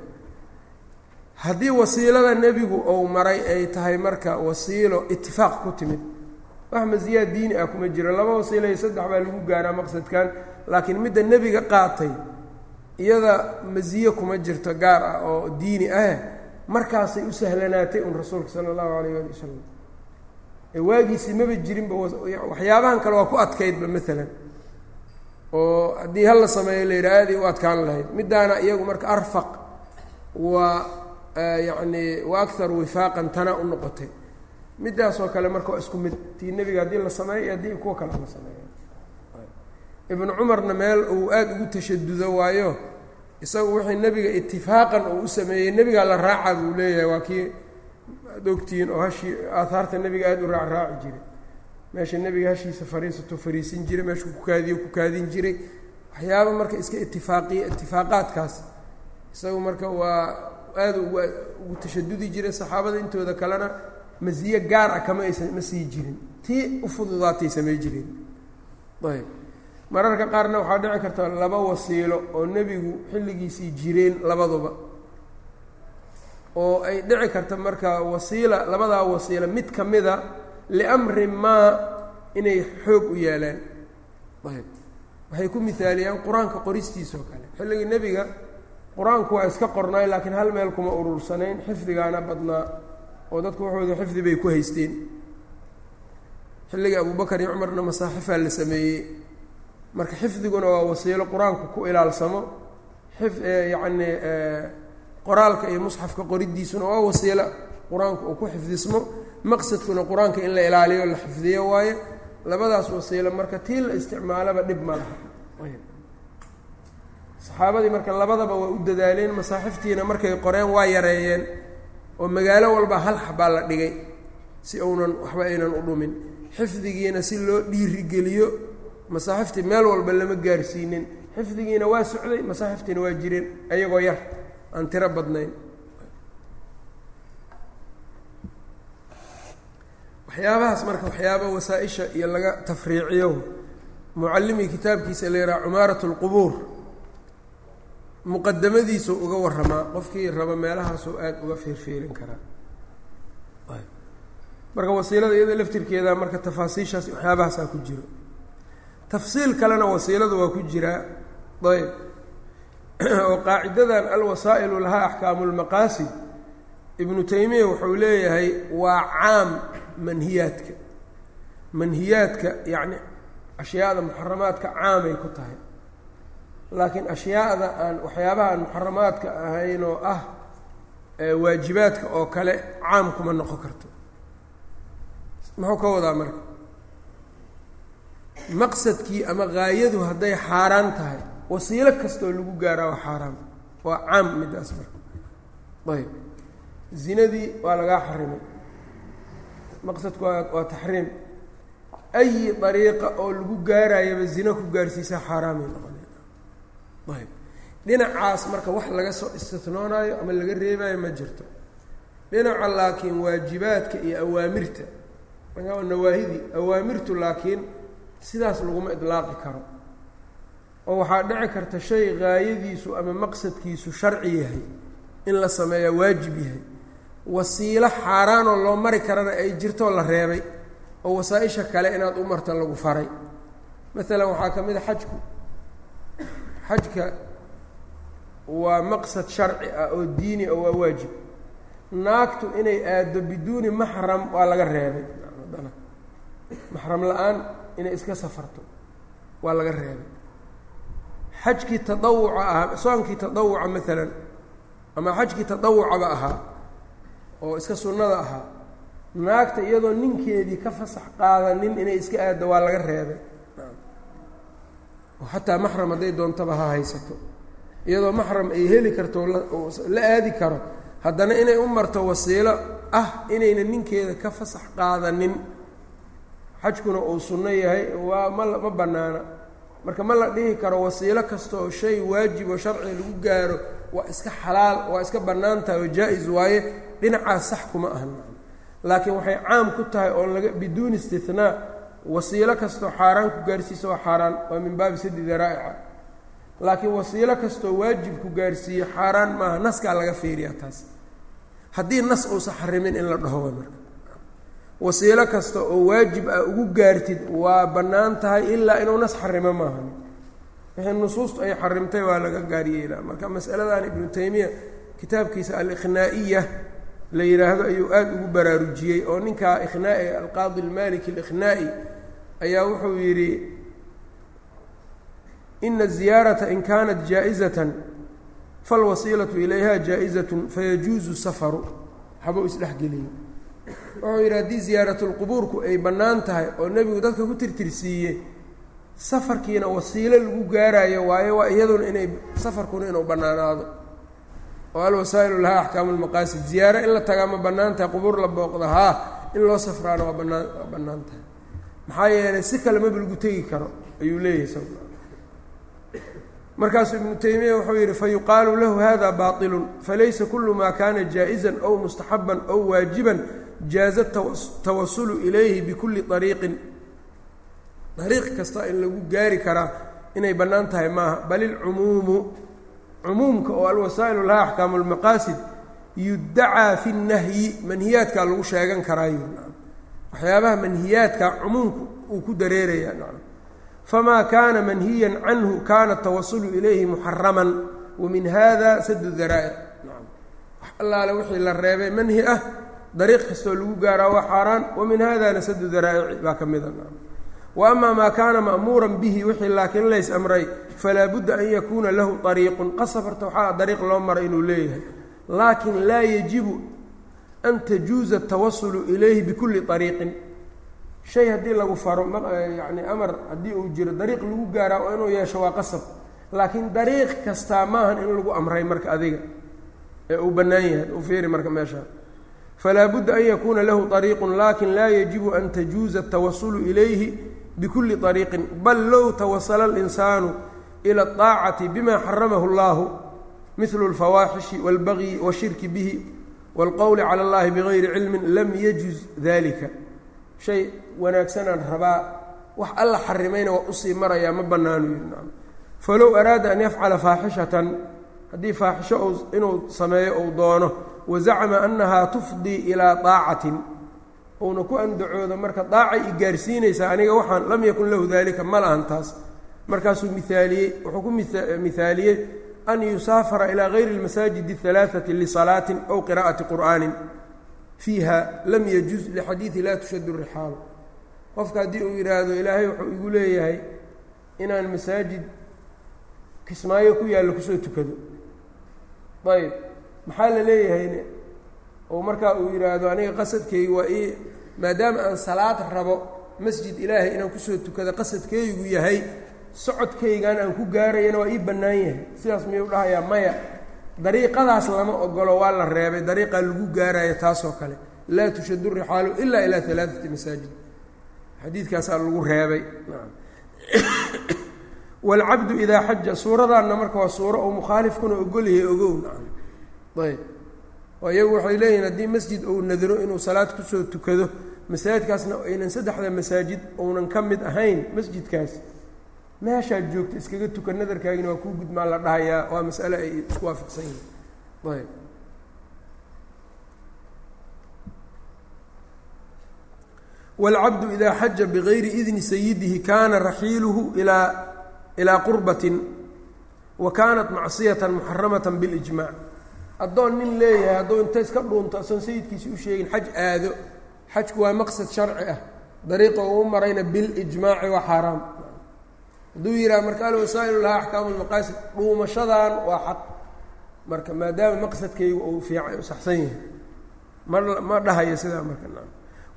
haddii wasiilada nebigu ou maray ay tahay marka wasiilo itifaaq ku timid wax masiyaa diini ah kuma jiro. Laba wasiila iyo saddex baa lagu gaaraa maqsadkan laakiin midda nebiga qaatay iyada masiye kuma jirto gaar ah oo diini ah markaasay u sahlanaatay un rasuulka sala allahu alayh ali wasalam waagiisii maba jirinba waxyaabahan kale waa ku adkaydba maalan oo haddii hal la sameeyo la yidhaha aaday u adkaan lahayd. Middaana iyagu marka arfaq waa yacni wa akthar wifaaqan tana u noqotay. Middaasoo kale marka waa isku mid. Tii nebiga haddii la sameeyo iyo haddii kuwa kale la sameeyo. Ibnu cumarna meel uu aada ugu tashadudo waayo isagu wixii nebiga itifaaqan uu u sameeyey nebigaa la raaca buu leeyahay waa kii ad ogtihiin oo hashii aahaarta nebiga aada u raac raaci jiray meesha nebiga hashiisa fariisato fariisin jiray meeshuu ku kaadiyo ku kaadin jiray. Waxyaaba marka iska itifaaqiya itifaaqaadkaas isagu marka waa aada ugu ugu tashadudi jiray saxaabada intooda kalena masiye gaar ah kama aysa ma sii jirin. Tii u fududaatay samay jireen ayb. Mararka qaarna waxaa dhici karta laba wasiilo oo nebigu xilligiisii jireen labaduba. Oo ay dhici karta marka wasiila labadaa wasiila mid ka mida liamrin maa inay xoog u yeelaan ayb waxay ku mihaaliyaan qur'aanka qoristiisa oo kale. Xilligii nebiga qur'aanku waa iska qornaay laakiin hal meel kuma urursanayn xifdigaana badnaa oo dadku waxooda xifdi bay ku haysteen. Xilligii abubakar iyo cumarna masaaxifaa la sameeyey. Marka xifdiguna waa wasiilo qur'aanku ku ilaalsamo. Xif yacni qoraalka iyo musxafka qoridiisuna waa wasiilo qur'aanku uu ku xifdismo maqsadkuna qur'aanka in la ilaaliyo la xifdiyo waaye labadaas wasiilo marka tii la isticmaalaba dhib ma laha. Saxaabadii marka labadaba waa u dadaaleen masaaxiftiina markay qoreen waa yareeyeen oo magaalo walba hal xabaa la dhigay si uunan waxba aynan u dhumin. Xifdigiina si loo dhiirigeliyo masaaxiftii meel walba lama gaarsiinin. Xifdigiina waa socday masaaxiftiina waa jireen ayagoo yar aan tiro badnayn waxyaabahaas marka waxyaaba wasaa-isha iyo laga tafriiciyo mucallimii kitaabkiisa la yidhaha cumaarat lqubuur muqadamadiisu uga waramaa qofkii raba meelahaasuu aada uga fiirfiirin karaa. Marka wasiilada iyada laftirkeeda marka tafaasiishaas waxyaabahaasaa ku jiro. Tafsiil kalena wasiiladu waa ku jiraa ayb. Oo qaacidadan alwasaa'ilu lahaa axkaamu lmaqaasid ibnu taymiya wuxuu leeyahay waa caam manhiyaadka. Manhiyaadka yacni ashyaada muxaramaadka caamay ku tahay. Laakiin ashyaada aan waxyaabaha aan muxaramaadka ahayn oo ah waajibaadka oo kale caam kuma noqon karto. Muxuu ka wadaa marka? Maqsadkii ama gaayadu hadday xaaraan tahay wasiilo kastoo lagu gaaraa waa xaaraan waa caam midaas marka. Ayb zinadii waa lagaa xarimay maqsadku waa taxriim. Ayi dariiqa oo lagu gaarayaba zino ku gaarsiisa xaaraamay noqonay ayb. Dhinacaas marka wax laga soo istisnoonaayo ama laga reebaayo ma jirto. Dhinaca laakiin waajibaadka iyo awaamirta nawaahidii awaamirtu laakiin sidaas laguma idlaaqi karo. Oo waxaa dhici karta shay gaayadiisu ama maqsadkiisu sharci yahay in la sameeyaa waajib yahay wasiilo xaaraanoo loo mari karana ay jirtoo la reebay oo wasaa-isha kale inaad u marta lagu faray. Maalan waxaa ka mid a xajku. Xajka waa maqsad sharci ah oo diini oo waa waajib. Naagtu inay aaddo biduuni maxram waa laga reebay. Maxram la'aan inay iska safarto waa laga reebay. Xajkii tadawuca ahaa soonkii tadawuca maalan ama xajkii tadawucaba ahaa oo iska sunnada ahaa naagta iyadoo ninkeedii ka fasax qaadanin inay iska aaddo waa laga reebay. Oo xataa maxram hadday doontaba ha haysato. Iyadoo maxram ay heli karto la aadi karo haddana inay u marto wasiilo ah inayna ninkeeda ka fasax qaadanin. Xajkuna uu sunno yahay waa ma ma bannaana. Marka ma la dhihi karo wasiilo kasta oo shay waajib oo sharci lagu gaaro waa iska xalaal waa iska bannaan tahay oo jaa-is waaye dhinacaas sax kuma ahan. Laakiin waxay caam ku tahay oo laga biduuni istinaa wasiilo kastoo xaaraan ku gaarsiisa waa xaaraan waa min baabi sadi daraa'ica laakiin wasiilo kastoo waajib ku gaarsiiyo xaaraan maaha naskaa laga fiiriyaa taas. Haddii nas uusan xarimin in la dhaho marka. Wasiilo kasta oo waajib ah ugu gaartid waa bannaan tahay ilaa inuu nas xarimo maahan wixii nusuustu ay xarimtay waa laga gaaryeelaa. Marka masaladan ibnu taymiya kitaabkiisa aliqhnaa'iya la yidhaahdo ayuu aada ugu baraarujiyey oo ninkaa ikhnaa'i alqaadi almaliki aliqhnaa'i ayaa wuxuu yidhi ina ziyaarata in kanat jaa-izatan falwasiilatu ilayha jaa-izatun fayajuuzu safaru. Waxbuu isdhexgeliyey wuxuu yidhi haddii ziyaaratulqubuurku ay bannaan tahay oo nebigu dadka ku tirtirsiiyey safarkiina wasiilo lagu gaarayo waayo waa iyaduna inay safarkuna inuu bannaanaado oo alwasaa'ilu lahaa axkaamu lmaqaasid ziyaaro in la tagaa ma bannaan tahay qubuur la booqda haa in loo safraana waa bannaan waa bannaan tahay maxaa yeelay si kale maba lagu tegi karo ayuu leeyahay sa markaasuu ibnu taymiya wuxuu yidhi fayuqaalu lahu hada baaطilun falaysa kulu ma kana jaa-izan ow mustaxaban ow waajiban jaaza tawasulu ilayhi bikulli ariiqin ariiq kasta in lagu gaari karaa inay bannaan tahay maaha bal ilcumuumu cumuumka oo alwasaa'ilu laha axkaamu lmaqaasid yudacaa fi nnahyi manhiyaadkaa lagu sheegan karaayo. Waxyaabaha manhiyaadka cumuumku uu ku dareeraya nacam famaa kaana manhiyan canhu kana tawasulu ilayhi muxaraman wa min hada sadu daraa'ic nacam wax allaale wixii la reebay manhi ah dariiq kastoo lagu gaaraa waa xaaraan wa min hadana sadu daraa'ici baa ka mida nacam wa ama maa kaana ma'muuran bihi wixii laakiin lays amray falaa budda an yakuuna lahu ariiqun qasab horta waxaa dariiq loo maray inuu leeyahay. Laakin laa yajibu an tajuuza atawasulu ilayhi bikulli ariiqin shay haddii lagu faro yani amar haddii uu jiro dariiq lagu gaaraa oo inuu yeesho waa qasab. Laakiin dariiq kastaa maahan in lagu amray marka adiga ee uu bannaan yahay u fiiri marka meesha. Falaa budda an yakuuna lahu ariiqun laakiin laa yajibu an tajuuza atawasulu ilayhi bikulli ariiqin bal low tawasala alinsaanu ila aطaacati bima xaramahu اllahu mihlu اlfawaaxishi wاlbagyi washirki bihi wاlqowli cala اllahi bigayri cilmin lam yajuz dalika shay wanaagsanaan rabaa wax alla xarimayna waa usii marayaa ma bannaanu yidhi nacam falow araada an yafcala faaxishatan haddii faaxisho inuu sameeyo ou doono wazacma annahaa tufdii ilaa daacatin uuna ku andacoodo marka daacay i gaarsiinaysaa aniga waxaan lam yakun lahu dalika ma lahan taas markaasuu miaaliyey wuxuu ku mihaaliyey an yusaafara ilaa gayri اlmasaajid الhalaaثati lisalaatin aw qira'ati qur'aanin fiiha lam yajuz lixadiidi laa tushad rixaalu qofka haddii uu yidhaahdo ilaahay wuxuu igu leeyahay inaan masaajid kismaayo ku yaallo kusoo tukado ayb maxaa la leeyahayne oo markaa uu yidhaahdo aniga qasadkayga waa ii maadaama aan salaad rabo masjid ilaahay inaan ku soo tukada qasadkaygu yahay socodkaygan aan ku gaarayana waa ii bannaan yahay. Sidaas miyuu dhahayaa? Maya. Dariiqadaas lama ogolo waa la reebay dariiqaa lagu gaaraayo taasoo kale. Laa tushadu rixaalu ilaa ilaa alaaati masaajid. Xadiidkaasaa lagu reebay. Waalcabdu idaa xaja suuradaanna marka waa suuro oo mukhaalifkuna ogolyahay ogow. Ayb oo iyagu waxay leeyihiin haddii masjid uu nadiro inuu salaad ku soo tukado masaajidkaasna aynan saddexda masaajid uunan ka mid ahayn masjidkaas. Meeshaad joogto iskaga tuka nadarkaagina waa kuu gudmaa la dhahayaa waa masale ay isku waafaqsan yihiin. Ayb. Wاlcabdu idaa xaja bigayri idni sayidihi kaana raxiiluhu ilaa ilaa qurbatin wa kaanat macsiyata muxaramata biاlijmac addoon nin leeyahay hadduu inta iska dhuunto asoon sayidkiisi u sheegin xaj aado. Xajku waa maqsad sharci ah. Dariiqa uu marayna bilijmaaci waa xaaraam. Hadduu yidhaha marka alwasaa'il lahaa axkaamu lmaqaasid dhuumashadan waa xaq. Marka maadaama maqsadkaygu uu fiica u saxsan yahay. Ma ma dhahayo sidaa marka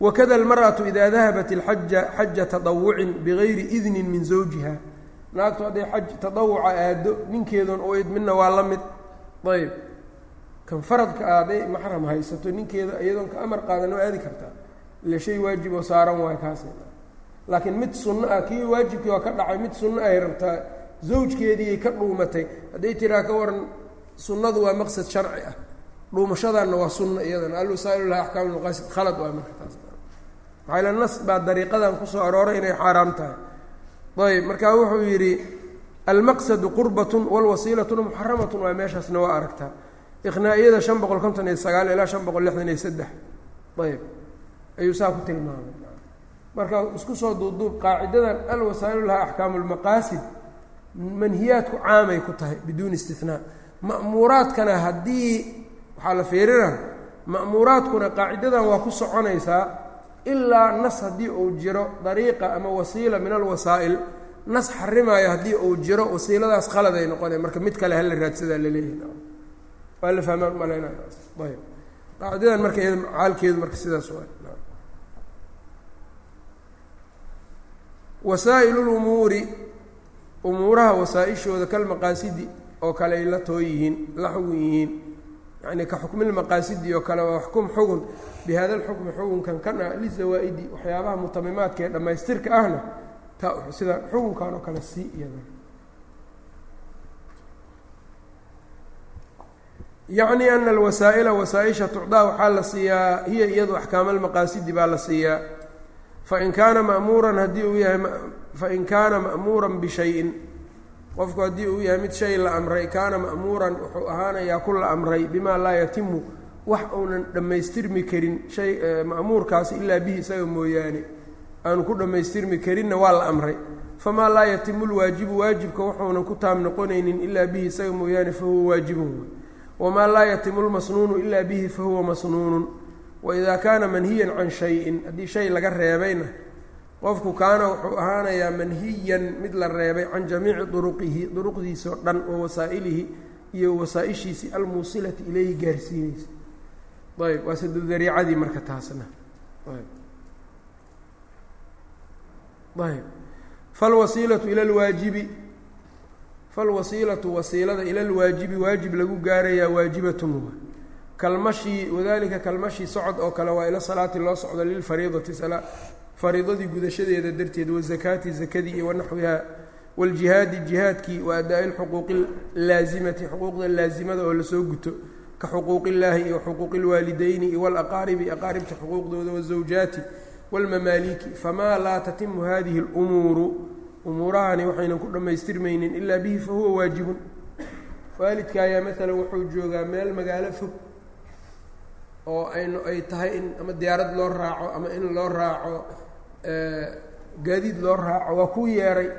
wakada almar'atu idaa dahabat ilxaja xaja tadawucin bigayri idnin min zawjiha. Naagtu hadday xaj tadawuca aado ninkeedan oo idminna waa la mid. Ayb kan faradka hadday maxram haysato ninkeeda iyadoon ka amar qaadan oo aadi kartaa ile shay waajib oo saaran waay kaas. Laakiin mid sunno ah kii waajibkii waa ka dhacay mid sunno ahy rabtaa zawjkeediiay ka dhuumatay. Hadday tiraa ka waran sunnadu waa maqsad sharci ah. Dhuumashadaanna waa sunna iyadana alwasaa'il laha axkaam maqaasid khalad waa marka taas. Maxaa ila nas baa dariiqadan ku soo arooray inay xaaraam tahay. Ayb marka wuxuu yidhi almaqsadu qurbatun walwasiilatuna muxaramatun waa meeshaasna waa aragtaa iqnaa'iyada shan boqol konton iyo sagaal ilaa shan boqol lixdan iyo saddex. Ayb ayuu saa ku tilmaamay. Marka isku soo duubduub qaacidadan alwasaa'il laha axkaamu lmaqaasid manhiyaadku caamay ku tahay biduuni istinaa ma'muuraadkana haddii waxaa la fiirina ma'muuraadkuna qaacidadan waa ku soconaysaa ilaa nas haddii uu jiro dariiqa ama wasiila min alwasaa'il nas xarimaayo haddii uu jiro wasiiladaas khalad ay noqonaya marka mid kale hala raadsadaa la leeyahay waa la fahmaan malayna ayb qaacidadan marka iyada xaalkeedu marka sidaas wasaa'il lumuuri umuuraha wasaa-ishooda kalmaqaasidi oo kale ay la too yihiin la xugun yihiin yani ka xukmilmaqaasidi oo kale waa xukm xugun. Bihada alxukmi xukunkan kan ah lizawaa'idi waxyaabaha mutamimaadka ee dhammaystirka ahna ta sida xukunkan oo kale sii iyada yacni ana alwasaa'ila wasaa-isha tucdaa waxaa la siiyaa hiya iyadu axkaama almaqaasidi baa la siiyaa. Fain kaana ma'muuran haddii uu yahay fain kaana ma'muuran bishayin qofku haddii uu yahay mid shay la amray kaana ma'muuran wuxuu ahaanayaa ku la amray bimaa laa yatimu wax uunan dhammaystirmi karin shay ma'muurkaasi ilaa bihi isaga mooyaane aanu ku dhammaystirmi karinna waa la amray. Famaa laa yatimu lwaajibu waajibka wuxuunan ku taam noqonaynin ilaa bihi isaga mooyaane fahuwa waajibun wamaa laa yatimu lmasnuunu ilaa bihi fahuwa masnuunun waidaa kaana manhiyan can shayin haddii shay laga reebayna qofku kaana wuxuu ahaanayaa manhiyan mid la reebay can jamiici duruqihi duruqdiisao dhan wa wasaa'ilihi iyo wasaa-ishiisii almuusilati ilayhi gaarsiinaysa. ayb waa sadudariicadii marka taasna. ayb falwasiilatu ila lwaajibi falwasiilatu wasiilada ila lwaajibi waajib lagu gaarayaa waajibatun kalmashi wadalika kalmashi socod oo kale waa ila salaati loo socdo lilfariidati fariidadii gudashadeeda darteed wazakaati zakadii iyo wanaxwiha wاljihaadi jihaadkii wa adaa-i lxuquuqi laazimati xuquuqda laazimada oo lasoo guto ka xuquuq illaahi iyo xuquuqi اlwaalideyni iyo wاlaqaaribi aqaaribta xuquuqdooda wالzawjaati wاlmamaaliki famaa laa tatimu hadihi اlumuuru umuurahani waxaynan ku dhammaystirmaynin ilaa bihi fahuwa waajibun. Waalidka ayaa maalan wuxuu joogaa meel magaalo fog oo aynu ay tahay in ama diyaarad loo raaco ama in loo raaco gaadiid loo raaco. Waa kuu yeeray.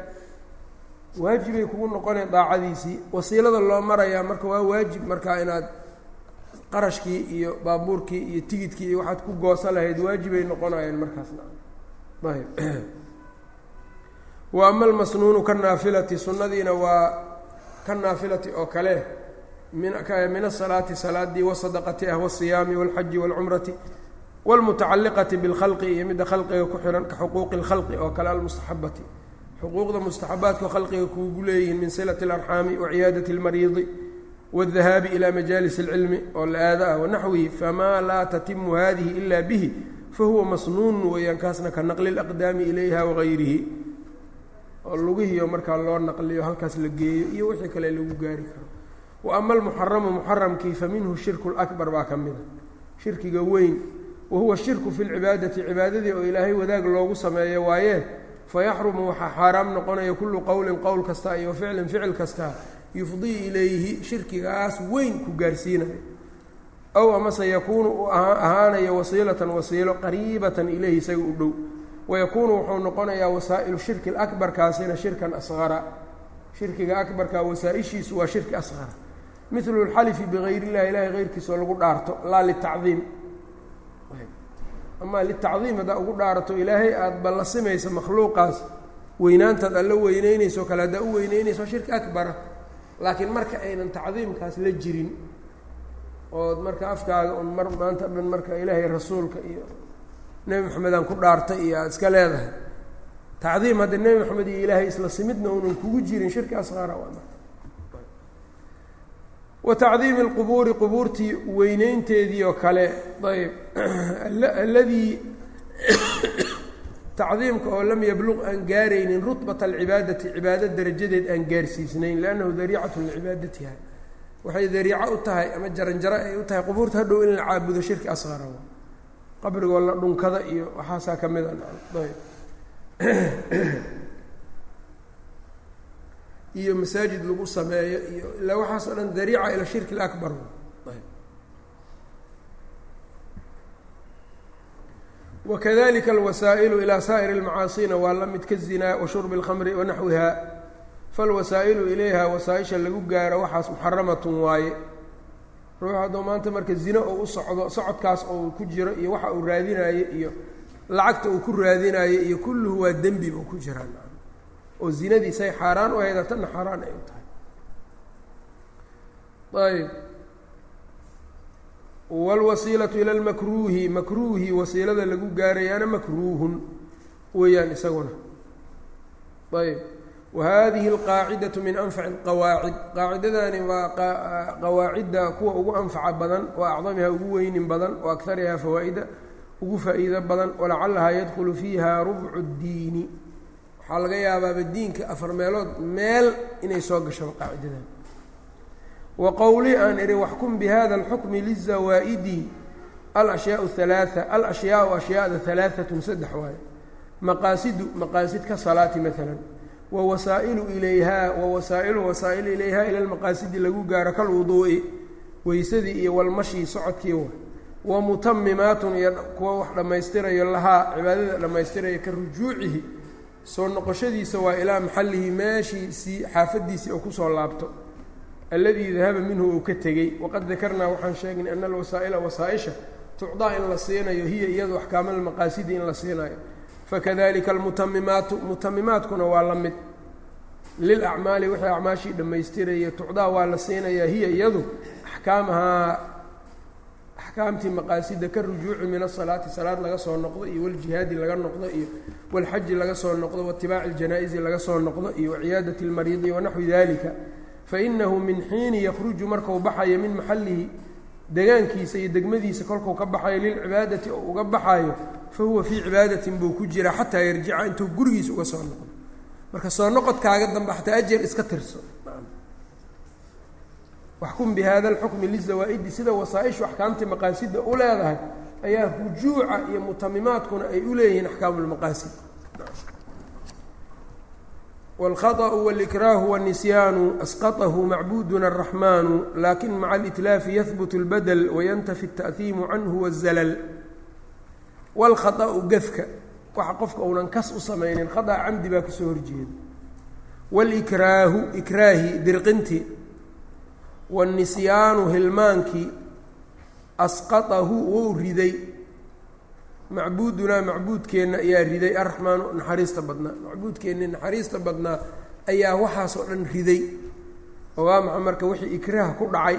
Waajibay kugu noqoneen daacadiisii. Wasiilada loo marayaa marka waa waajib. Markaa inaad qarashkii iyo baabuurkii iyo tigidkii iyo waxaad ku goosa lahayd waajibay noqonayeen markaasna ayb wa ama almasnuunu ka naafilati sunnadiina waa ka naafilati oo kale min min asalaati salaadii wasadaqati ah wasiyaami walxaji walcumrati wاlmutacaliqati biاlkhalqi iyo midda khalqiga ku xihan ka xuquuqi اlkhalqi oo kale almustaxabati xuquuqda mustaxabaadka khalqiga kuugu leeyihiin min silati اlarxaami waciyaadati اlmariidi wاldahaabi ilى majaalis اlcilmi oo la aada ah wanaxwihi famaa laa tatimu hadihi ila bihi fahuwa masnuun weeyaan kaasna ka naqli اlaqdaami ilayha wagayrihi oo lugihiio markaa loo naqliyo halkaas la geeyo iyo wixii kale lagu gaari karo. Wa ama almuxaramu muxaramkii fa minhu shirku lakbar baa ka mida shirkiga weyn wa huwa shirku fi lcibaadati cibaadadii oo ilaahay wadaag loogu sameeyo waayee fayaxrumu waxaa xaaraam noqonaya kullu qowlin qowl kasta iyo ficlin ficil kasta yufdii ilayhi shirkigaas weyn ku gaarsiinayo ow amase yakuunu u ahaanayo wasiilatan wasiilo qariibatan ilayhi isaga u dhow wayakuunu wuxuu noqonayaa wasaa'ilu shirki lakbarkaasina shirkan asqara shirkiga akbarka wasaa-ishiisu waa shirki asqara milu lxalifi bigayr illahi ilahay heyrkiisoo lagu dhaarto laa litacdiim ama litacdiim haddaa ugu dhaarato ilaahay aada ballasimaysa makhluuqaas weynaantaad alla weyneynayso kale haddaa u weyneynayso shirki akbara laakiin marka aynan tacdiimkaas la jirin ood marka afkaaga un mar maanta dhan marka ilaahay rasuulka iyo nebi maxamedaan ku dhaartay iyo aada iska leedahay. Tacdiim hadda nebi maxamed iyo ilaahay isla simidna unan kugu jirin shirki marka wa tacdiimi lqubuuri qubuurtii weyneynteedii oo kale ayb alladii tacdiimka oo lam yabluq aan gaaraynin rutbata alcibaadati cibaado darajadeed aan gaarsiisnayn liannahu dariicatun licibaadatiha waxay dariico u tahay ama jaranjaro ay u tahay qubuurta hadhow in la caabudo shirki asqara qabrigoo la dhunkada iyo waxaasaa ka mid a ayb iyo masaajid lagu sameeyo iyo ilaa waxaas o dhan dariica ila shirki اlakbar wakadalika alwasaa'ilu ilaa saa'ir اlmacaasina waa la mid ka zinaa wa shurbi اlkhamri wanaxwiha falwasaa'ilu ilayha wasaa-isha lagu gaaro waxaas muxaramatun waaye ruux hadduu maanta marka zino oo u socdo socodkaas oo ku jiro iyo waxa uu raadinaayo iyo lacagta uu ku raadinaayo iyo kulluhu waa dembi buu ku jiraan oo zinadiisay xaaraan u hayda tanna xaaraan ay u tahay ayb wاlwasiilaةu ilى اlmakruuhi makruuhi wasiilada lagu gaarayaana makruuhun weeyaan isaguna ayb wahadihi alqaacidatu min anfaci alqawaacid qaacidadani waa qawaacidda kuwa ugu anfaca badan wa acdamiha ugu weynin badan wa akarihaa fawaa'ida ugu faa'iido badan walacallahaa yadkhulu fiiha rubcu ddiini waxaa laga yaabaaba diinka afar meelood meel inay soo gasho qaacidadan wa qowlii aan idhi waxkum bihada alxukmi lizawaa'idi alashyaau halaaa alashyaau ashyaada halaaatun saddex waayo maqaasidu maqaasid ka salaati maalan wa wasaa'ilu ilayhaa wa wasaa'ilu wasaa'il ilayhaa ila lmaqaasidi lagu gaaro kalwuduu'i weysadii iyo walmashii socodkii wa. Wa mutamimaatun iyo kuwa wax dhammaystirayo lahaa cibaadada dhammaystiraya ka rujuucihi soo noqoshadiisa waa ilaa maxallihi meeshiisii xaafadiisii oo ku soo laabto. Alladii dahaba minhu uu ka tegey waqad dakarnaa waxaan sheegnay ana alwasaa'ila wasaaisha tucdaa in la siinayo hiya iyadu axkaama almaqaasidi in la siinayo fakadalika almutamimaatu mutamimaadkuna waa la mid. lilacmaali wixii acmaashii dhammaystiraya tucdaa waa la siinayaa hiya iyadu axkaamahaa axkaamtii maqaasida ka rujuuci min asalaati salaad laga soo noqdo iyo waljihaadi laga noqdo iyo walxaji laga soo noqdo waitibaaci ljanaa-isi laga soo noqdo iyo waciyaadati lmariidi wanaxwi dalika fainahu min xiini yakruju marku baxayo min maxallihi degaankiisa iyo degmadiisa kolkuu ka baxayo lilcibaadati oo uga baxayo fa huwa fii cibaadatin buu ku jira xataa yarjica intuu gurigiisa uga soo noqdo. Marka soo noqodkaaga dambe xataa ajeer iska tirso. Waxkum bihada alxukmi lizawaa'idi sida wasaaishu axkaamtii maqaasida u leedahay ayaa rujuuca iyo mutamimaadkuna ay u leeyihiin axkaamu lmaqaasid wاlkhaطأu wاlإkraahu wالnisyaanu asqaطahu macbuduna الraxmanu lakin maca اlitlaafi yahbut اlbadl wayantafi التأhiimu canhu wالzalal wاlkhaطأu gefka waxa qofka uunan kas u samaynin khaطأ camdi baa kasoo horjeeda wاlkraahu ikraahi dirqinti wاnisyaanu hilmaankii asqaطahu wou riday macbuudunaa macbuudkeenna ayaa riday. Arraxmaanu naxariista badnaa. Macbuudkeennii naxariista badnaa ayaa waxaasoo dhan riday. Oo waa maxa marka wixii ikraah ku dhacay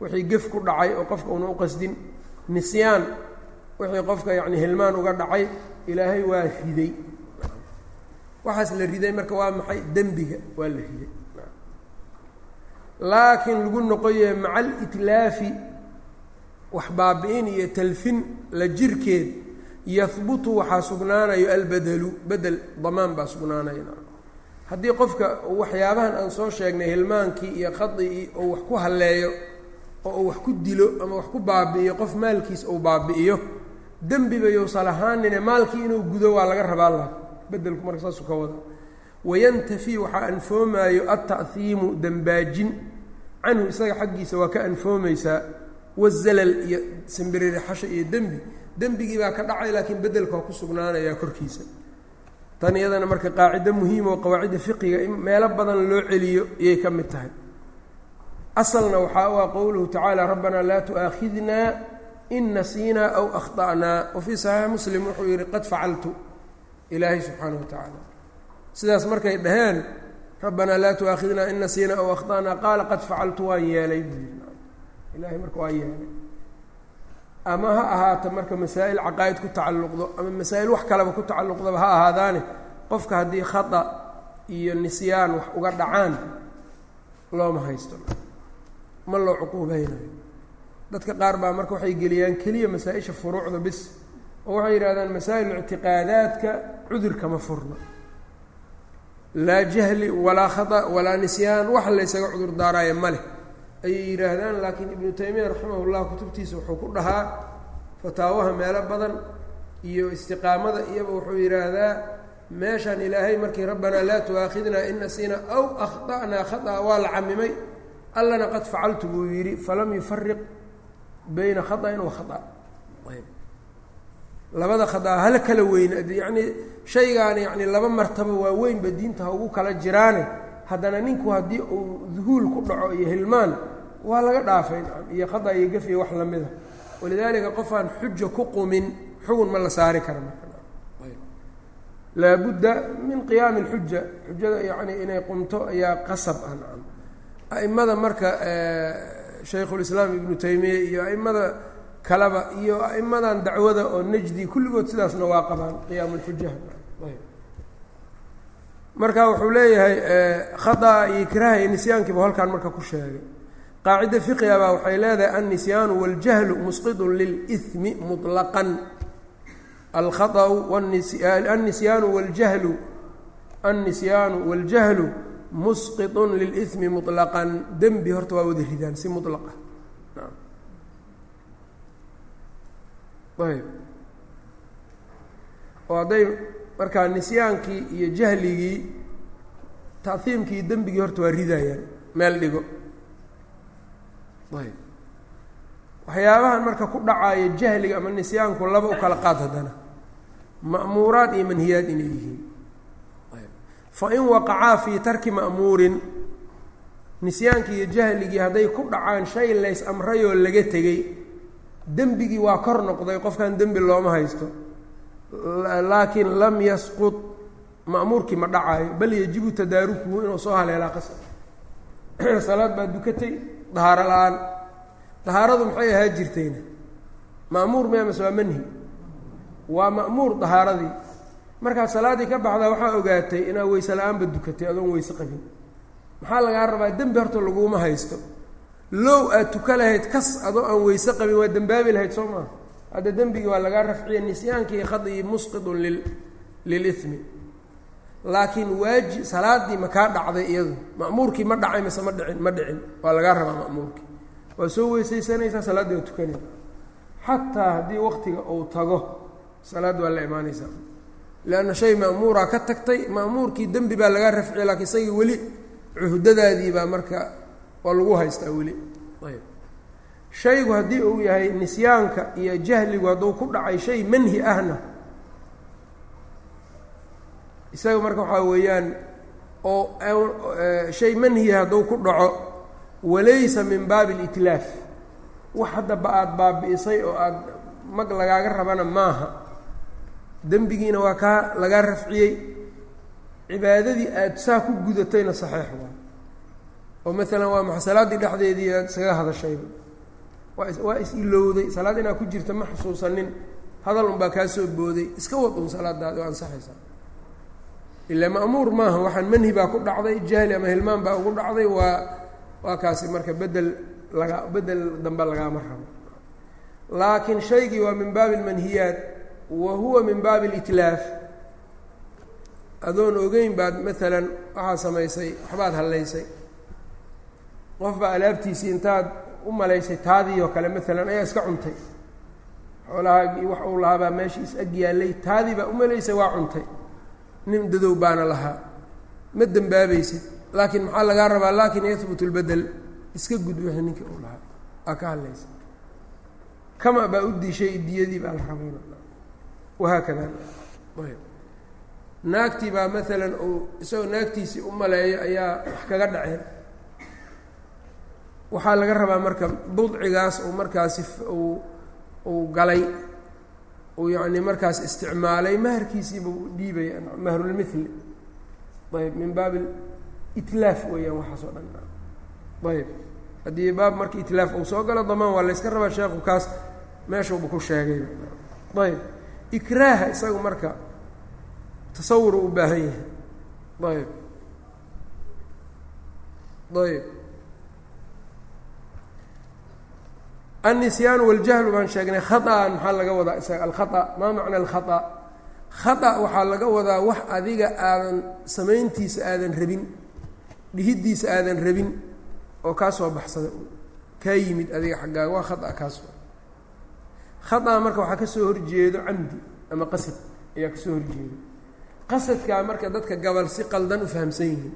wixii gef ku dhacay oo qofka una u qasdin. Nisyaan wixii qofka yacni hilmaan uga dhacay ilaahay waa riday. Waxaas la riday marka waa maxay? Dembiga waa la riday. Laakiin lagu noqoye maca alitlaafi wax baabi'in iyo talfin la jirkeed yahbutu waxaa sugnaanayo albedelu bedel damaan baa sugnaanaya haddii qofka waxyaabahan aan soo sheegnay hilmaankii iyo khadii oo wax ku halleeyo oo uu wax ku dilo ama wax ku baabi'iyo qof maalkiis uu baabi'iyo dembiba yousan ahaanine maalkii inuu gudo waa laga rabaa la bedelku marka saasuu ka wada. Wayantafi waxaa anfoomaayo alta'hiimu dembaajin canhu isaga xaggiisa waa ka anfoomaysaa wazalal iyo simbiririxasho iyo dembi dembigii baa ka dhacay laakiin bedelka ku sugnaanayaa korkiisa. Tan iyadana marka qaacido muhiim oo qawaacidda fiqiga in meelo badan loo celiyo iyay ka mid tahay. Asalna waxaa u ah qowluhu tacaala rabbanaa laa tu'aakhidnaa in nasiinaa aw akhta'naa wa fii saxiix muslim wuxuu yidhi qad facaltu. Ilaahay subxaanahu wa tacaala. Sidaas markay dhaheen rabbanaa laa tu'aakhidnaa in nasiinaa aw akhta'naa qaala qad facaltu waan yeelay buu yidhi ilahay marka waa yeelay ama ha ahaata marka masaa'il caqaa'id ku tacalluqdo ama masaa'il wax kaleba ku tacalluqdaba ha ahaadaane qofka haddii khata iyo nisyaan wax uga dhacaan looma haysto. Ma loo cuquubeynayo. Dadka qaar baa marka waxay geliyaan keliya masaa-isha furuucda bis oo waxay yidhahdaan masaa'il ictiqaadaadka cudurkama furna laa jahli walaa khata walaa nisyaan wax laysaga cudur daaraaya ma leh ayay yidhaahdaan laakiin ibnu taymiya raximahullah kutubtiisa wuxuu ku dhahaa fataawaha meelo badan iyo istiqaamada iyaba wuxuu yidhaahdaa meeshaan ilaahay markii rabbanaa laa tu'aakhidnaa in nasiina aw akhta'naa khata waa la camimay allana qad facaltu buu yidhi falam yufariq bayna khata'in wa khata labada khata hala kala weyn yacnii shaygaan yacni laba martaba waa weynba diinta ha ugu kala jiraane haddana ninku haddii uu duhuul ku dhaco iyo hilmaan waa laga dhaafay iyo khata iyo gafiya wax lamida walidaalika qofaan xuja ku qumin xugun ma la saari kara laabudda min qiyaami اlxuja xujada yacni inay qumto ayaa qasab ah a'imada marka shaykhulislaam ibnu taymiya iyo a'imada kaleba iyo a'immadan dacwada oo najdi kulligood sidaasna waa qabaan qiyaamu marka wuxuu leeyahay khata iyo ikraha iyo nisyaankiiba halkaan marka ku sheegay qaacida fiqiga baa waxay leedahay annisyaanu waاljahlu musqidun lilإثmi muطlaqan alkhaطأu annisyaanu waاljahlu annisyaanu waاljahlu musqiطun lilإثmi muطlaqan dembi horta waa wada ridaan si muطlaqa ayb oo hadday markaa nisyaankii iyo jahligii tahiimkii iyo dembigii horta waa ridayaan meel dhigo. Ayb waxyaabahan marka ku dhacaya jahliga ama nisyaanku laba u kala qaad haddana. Ma'muuraad iyo manhiyaad inay yihiin. Fa in waqacaa fii tarki ma'muurin nisyaankii iyo jahligii hadday ku dhacaan shay lays amrayoo laga tegey dembigii waa kor noqday qofkan dembi looma haysto laakiin lam yasqud ma'muurkii ma dhacaayo bal yajibu tadaarukuhu inuu soo haleelaa qasab. Salaad baa dukatay dahaaro la'aan. Dahaaradu maxay ahaa jirtayna? Ma'muur miya mase waa manhi waa ma'muur dahaaradii. Markaad salaaddii ka baxdaa waxaa ogaatay inaad weyse la'aanba dukatay adoon weyse qabin. Maxaa lagaa rabaa dembi horta laguma haysto. Low aad tuka lahayd kas adoo aan weyse qabin waa dembaabi lahayd soo maa hadda dembigii waa lagaa rafciya nisyaankii khadii musqidun lil lilimi laakiin waaji salaadii ma kaa dhacday iyadu. Ma'muurkii ma dhacay mise ma dhicin ma dhicin. Waa lagaa rabaa ma'muurkii. Waa soo weysaysanaysaa salaaddii waa tukanaysa xataa haddii waktiga uu tago salaad waa la imaanaysaa. Leanna shay ma'muuraa ka tagtay ma'muurkii dembi baa lagaa rafciya laakiin isagii weli cuhdadaadii baa marka waa lagu haystaa weli. Ayb shaygu haddii uu yahay nisyaanka iyo jahligu hadduu ku dhacay shay manhi ahna isaga marka waxaa weeyaan oo shay manhiya hadduu ku dhaco walaysa min baabi litlaaf wax haddaba aada baabi'isay oo aada mag lagaaga rabana maaha. Dembigiina waa kaa lagaa rafciyey. Cibaadadii aada saa ku gudatayna saxiix waa oo maalan waa maxa salaaddii dhexdeedii aad isaga hadashayba waa waa is ilowday. Salaad inaad ku jirta ma xusuusanin. Hadal unbaa kaa soo booday. Iska wad un salaadaadi ansaxaysaa ila ma'muur maaha. Waxaan manhi baa ku dhacday. Jahli ama hilmaan baa ugu dhacday. Waa waa kaasi marka bedel laga bedel dambe lagaama rabo. Laakiin shaygii waa min baabi almanhiyaat wa huwa min baabi alitlaaf adoon ogeyn baad maalan waxaa samaysay waxbaad hallaysay. Qof baa alaabtiisii intaad u malaysay taadii oo kale maalan ayaa iska cuntay. Xoolahaagii wax uu lahaabaa meeshii is ag yaallay taadii baa u malaysay waa cuntay. Nin dadow baana lahaa. Ma dembaabaysid laakiin maxaa lagaa rabaa? Laakin yahbut lbedel iska gud wixii ninkii uu lahaa. Aa ka hadlaysa. Kama baa u diishay diyadii baa la wahaakada naagtii baa maalan uu isagoo naagtiisii u maleeyo ayaa wax kaga dhaceen waxaa laga rabaa marka budcigaas uu markaasi uu uu galay uu yacni markaas isticmaalay maharkiisiiba u dhiibaya mahrulmithli ayb min baab itlaaf weeyaan waxaas oo dhan. Ayb haddii baab marka itlaaf uu soo galo damaan waa layska rabaa sheekhu kaas meeshuuba ku sheegay. Ayb ikraaha isagu marka tasawur u baahan yahay. Ayb ayb annisyaanu waljahlu baan sheegnay khaطan maxaa laga wadaa isaga alkhaطأ maa macna alkhaطأ khaطأ waxaa laga wadaa wax adiga aadan samayntiisa aadan rabin dhihiddiisa aadan rabin oo kaa soo baxsada kaa yimid adiga xaggaaga waa khaطأ kaas khaطأ marka waxaa ka soo horjeedo camdi ama qasad ayaa kasoo horjeedo qasadkaa marka dadka gabal si qaldan u fahamsan yihiin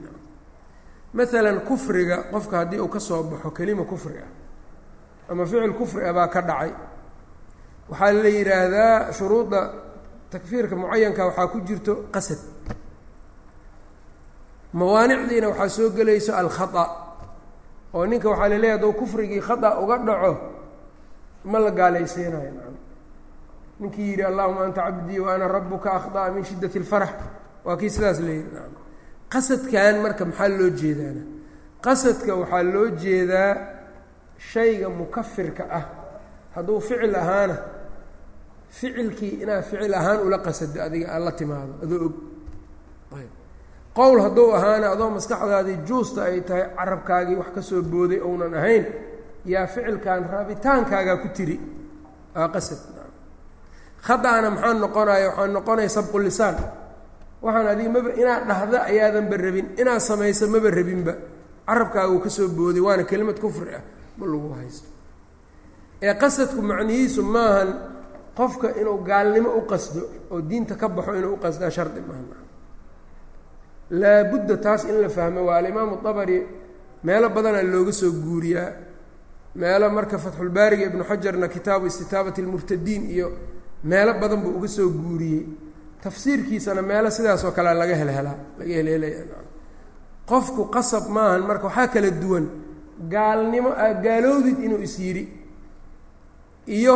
maalan kufriga qofka haddii uu ka soo baxo kelima kufri ah ama ficil kufri ah baa ka dhacay. Waxaa la yidhaahdaa shuruudda takfiirka mucayanka waxaa ku jirto qasad. Mawaanicdiina waxaa soo gelayso alkhata oo ninka waxaa la leeyahay aduu kufrigii khata uga dhaco ma la gaalaysiinayo man ninkii yidhi allahuma anta cabdii wa ana rabuka akhطa'a min shidat اlfarax waa kii sidaas la yidhi qasadkan marka maxaa loo jeedaana? Qasadka waxaa loo jeedaa shayga mukafirka ah hadduu ficil ahaana ficilkii inaad ficil ahaan ula qasado adiga aad la timaado adoo og. Qowl hadduu ahaana adoo maskaxdaadii juusta ay tahay carabkaagii wax ka soo booday ounan ahayn yaa ficilkan raabitaankaagaa ku tiri aa qasad. Khada'ana maxaa noqonaya waxaa noqonaya sabqu lisaan. Waxaan adiga maba inaad dhahda ayaadanba rabin inaad samayso maba rabinba carabkaaga uu ka soo booday waana kelimad kufri ah ma lagu haysto. Ee qasadku macnihiisu maahan qofka inuu gaalnimo u qasdo oo diinta ka baxo inuu u qasdaa shardi maaha laabudda taas in la fahmo waa alimaamu dabari meelo badanaa looga soo guuriyaa meelo marka fatxulbaariga ibnu xajarna kitaabu istitaabati lmurtadiin iyo meelo badan buu uga soo guuriyey. Tafsiirkiisana meelo sidaasoo kalea laga helhelaa laga helhelaya qofku qasab maahan marka waxaa kala duwan gaalnimo aa gaalowdid inuu is yidhi iyo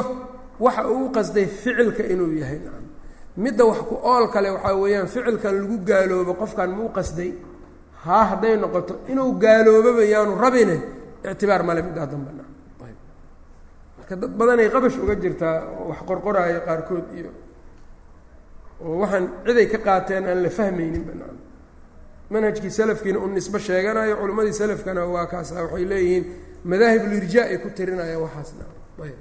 waxa uu u qasday ficilka inuu yahay midda wax ku ool kale waxaa weeyaan ficilkan lagu gaaloobo qofkan ma u qasday haa hadday noqoto inuu gaaloobaba yaanu rabine ictibaar male middaa damba marka dad badanay qabash uga jirtaa wax qorqoraayo qaarkood iyo oo waxaan ciday ka qaateen aan la fahmayninba nacam manhajkii salafkiina uu nisbo sheeganayo culimmadii salafkana waa kaasa waxay leeyihiin madaahibulirjaa ay ku tirinayaan waxaas nacam ayb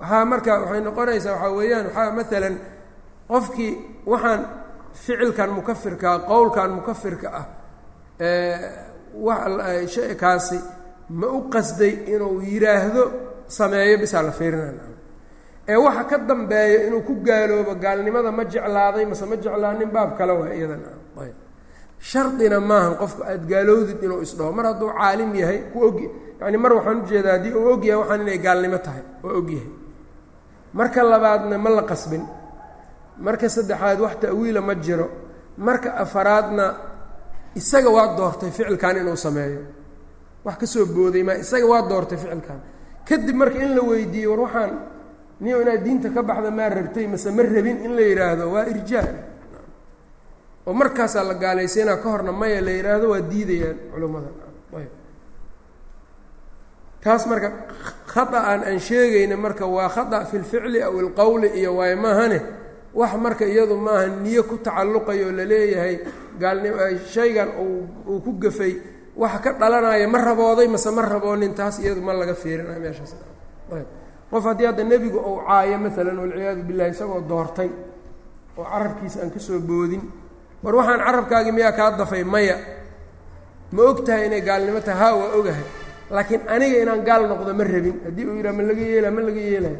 waxaa marka waxay noqonaysaa waxaa weeyaan waxaa maalan qofkii waxaan ficilkan mukafirkaa qowlkan mukafirka ah wakaasi ma u qasday inuu yidhaahdo sameeyo bisaa la fiirinaya ee waxa ka dambeeya inuu ku gaaloobo gaalnimada ma jeclaaday mase ma jeclaanin baab kale waa iyadana. Ayb. Shardina maahan qofku aada gaalowdid inuu isdhaho mar hadduu caalim yahay ku og yani mar waxaan u jeedaa haddii uu og yahay waxaan inay gaalnimo tahay oo og yahay. Marka labaadna ma la qasbin. Marka saddexaad wax ta'wiila ma jiro. Marka afaraadna isaga waa doortay ficilkan inuu sameeyo. Wax ka soo booday maa isaga waa doortay ficilkan. Kadib marka in la weydiiyo war waxaan niyo inaad diinta ka baxda maa rabtay mase ma rabin in la yidhaahdo waa irjaa oo markaasaa la gaalaysiinaa ka horna maya la yidhaahdo waa diidayaan culummada ayb taas marka khata aan sheegayna marka waa khata fi lficli aw ilqowli iyo waay maahane wax marka iyadu maaha niyo ku tacalluqayo oo la leeyahay gaalnim shaygan uu ku gafay waxa ka dhalanaya ma rabooday mase ma raboonin taas iyadu ma laga fiirinayo meeshaas. Ayb qof haddii hadda nebigu uu caayo maalan walciyaadu billahi isagoo doortay oo carabkiisa aan ka soo boodin war waxaan carabkaagii miyaa kaa dafay maya. Ma og tahay inay gaalnimo tahay? Haa waa ogahay. Laakiin aniga inaan gaal noqdo ma rabin. Haddii uu yidhaha ma laga yeelaya ma laga yeelaya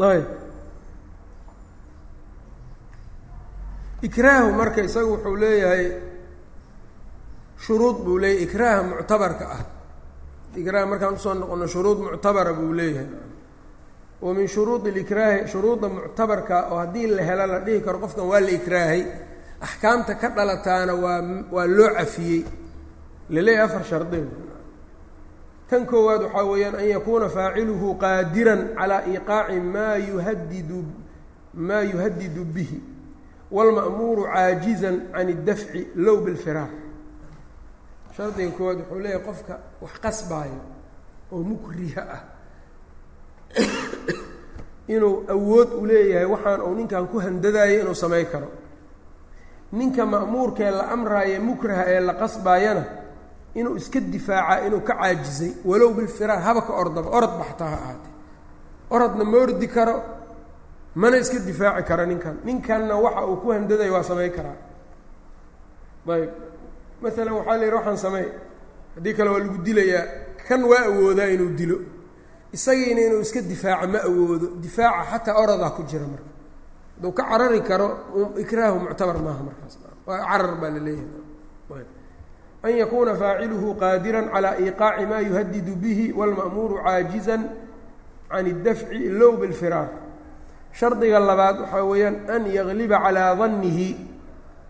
ayb. Ikraahu marka isagu wuxuu leeyahay shuruud buu leeyahy ikraaha muctabarka ah. Ikraah markaan u soo noqono shuruud muctabara buu leeyahay. Wa min shuruudi ilikraahi shuruudda muctabarka oo haddii la helo la dhihi karo qofkan waa la ikraahay. Axkaamta ka dhalataana waa waa loo cafiyey. Laleeyahay afar shardi tan koowaad waxaa weeyaan an yakuuna faaciluhu qaadiran calaa iiqaaci maa yuhadidu maa yuhadidu bihi. Wاlma'muuru caajizan can اdafci low bilfiraar shardiga koowaad wuxuu leeyahay qofka wax qasbaayo oo mukriha ah. Inuu awood u leeyahay waxaan uu ninkan ku handadayo inuu samay karo. Ninka ma'muurkee la amraaye mukraha ee la qasbaayana inuu iska difaaca inuu ka caajizay walow bilfiraar haba ka ordaba orod baxta ha ahaatee. Orodna ma ordi karo mana iska difaaci karo ninkan. Ninkanna waxa uu ku handadayo waa samay karaa. Ayb maalan waxaa la yidhi waxaan samey haddii kale waa lagu dilayaa kan waa awoodaa inuu dilo. Isagiina inuu iska difaaco ma awoodo. Difaaca xataa orodaa ku jira marka. Hadduu ka carari karo ikraahu muctabar maaha markaas. Waa carar baa la leeyahay. An yakuuna faaciluhu qaadiran calaa iiqaaci maa yuhadidu bihi wاlma'muuru caajizan can اdafci low bilfiraar. Shardiga labaad waxaa weeyaan an yagliba calaa dannihi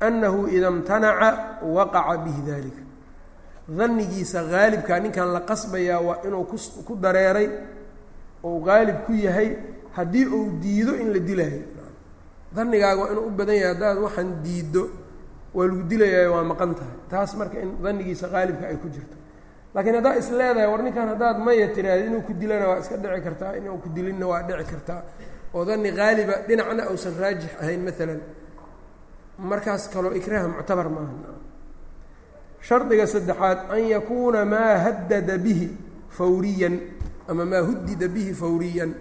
annahu ida imtanaca waqaca bihi dalika dannigiisa haalibkaa ninkan la qasbayaa waa inuu ku dareeray ou haalib ku yahay haddii uu diido in la dilaayo dannigaaga waa inuu u badan yahay haddaad waxaan diiddo waa lagu dilayaa waa maqan tahay taas marka in dannigiisa haalibka ay ku jirto laakiin haddaad is leedahay war ninkan haddaad maya tiraahda inuu ku dilana waa iska dhici kartaa inuu ku dilinna waa dhici kartaa oo danni haaliba dhinacna uusan raajix ahayn maalan markaas kaloo ikraaha muctabar maaha shardiga saddexaad an yakuuna maa haddada bihi fawriyan ama maa hudida bihi fawriyan.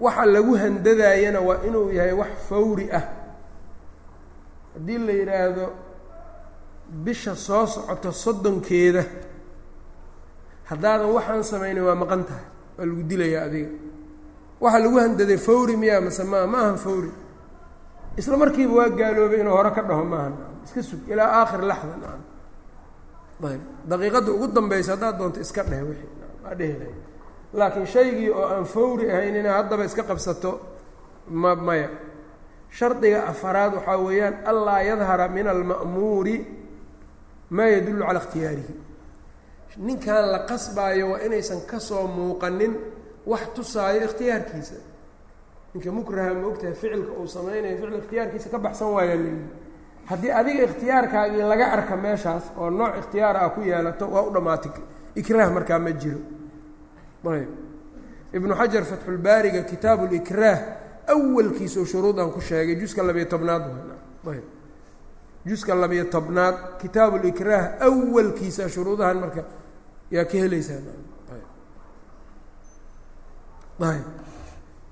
Waxa lagu handadaayana waa inuu yahay wax fawri ah. Haddii la yidhaahdo bisha soo socoto soddonkeeda haddaadan waxaan samaynin waa maqan tahay waa lagu dilayaa adiga. Waxaa lagu handaday fawri miyaa mase maa ma ahan fawri isla markiiba waa gaaloobay inuu hore ka dhaho maaha iska sug ilaa aakhir laxda ayb daqiiqadda ugu dambaysa haddaad doonto iska dheh wixii waa dhehelay laakiin shaygii oo aan fawri ahayn inaa haddaba iska qabsato ma maya. Shardiga afaraad waxaa weeyaan anlaa yadhara min alma'muuri maa yadullu calaa ikhtiyaarihi. Ninkan la qasbaayo waa inaysan ka soo muuqanin wax tusaayo ikhtiyaarkiisa ninka mukraha ma ogtahay ficilka uu samaynayo ficil ikhtiyaarkiisa ka baxsan waayaa leeyihi haddii adiga ikhtiyaarkaagii laga arka meeshaas oo nooc ikhtiyaar ah ku yeelato waa u dhammaatay ikraah markaa ma jiro. Ayb. Ibnu xajar fatxulbaariga kitaabu likraah awalkiisoo shuruudan ku sheegay juska labiyo tobnaad ayb. Juska labiyo tobnaad kitaabu likraah awalkiisa shuruudahan marka yaa ka helaysaa ayb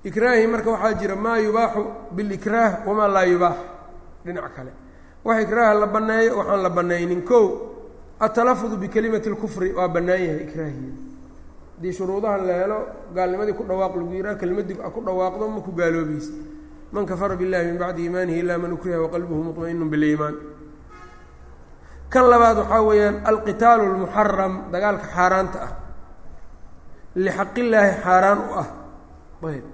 ikraahi marka waxaa jira maa yubaaxu bilikraah wamaa laa yubaax dhinac kale wax ikraaha la banneeyo waxaan la bannaynin kow atalafudu bikelimati اlkufri waa bannaan yahay ikraahiya haddii shuruudahan la helo gaalnimadii ku dhawaaq lagu yihaha kelmadii ku dhawaaqdo ma ku gaaloobaysa man kafara biاllahi min bacdi iimaanihi ila man ukriha waqalbuhu muطmainu biliimaan kan labaad waxaa weeyaan alqitaalu اlmuxaram dagaalka xaaraanta ah lixaqillaahi xaaraan u ah ayb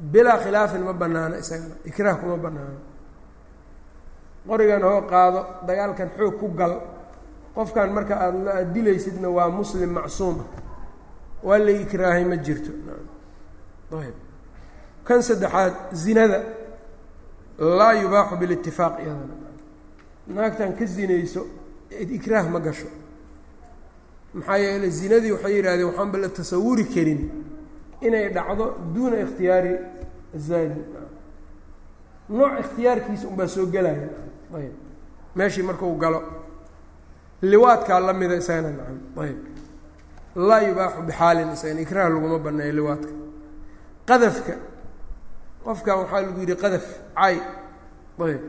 bilaa khilaafin ma banaano isagana ikraah kuma banaano qorigan hoo qaado dagaalkan xoog ku gal. Qofkan marka aada aad dilaysidna waa muslim macsuum. Waa la ikraahay ma jirto. Ayb kan saddexaad zinada. Laa yubaaxu bilitifaaq iyadana. Naagtan ka zinayso ikraah ma gasho. Maxaa yeeley zinadii waxay yidhahdeen waxaanba la tasawuri karin inay dhacdo duuna ikhtiyaari azani nooc ikhtiyaarkiisa unbaa soo gelaya ayb. Meeshii markau galo. Liwaadkaa la mida isagana nacam. Ayb. Laa yubaaxu bixaalin isagana ikraah laguma baneeyo liwaadka. Qadafka. Qofkan waxaa lagu yidhi qadaf cay. Ayb.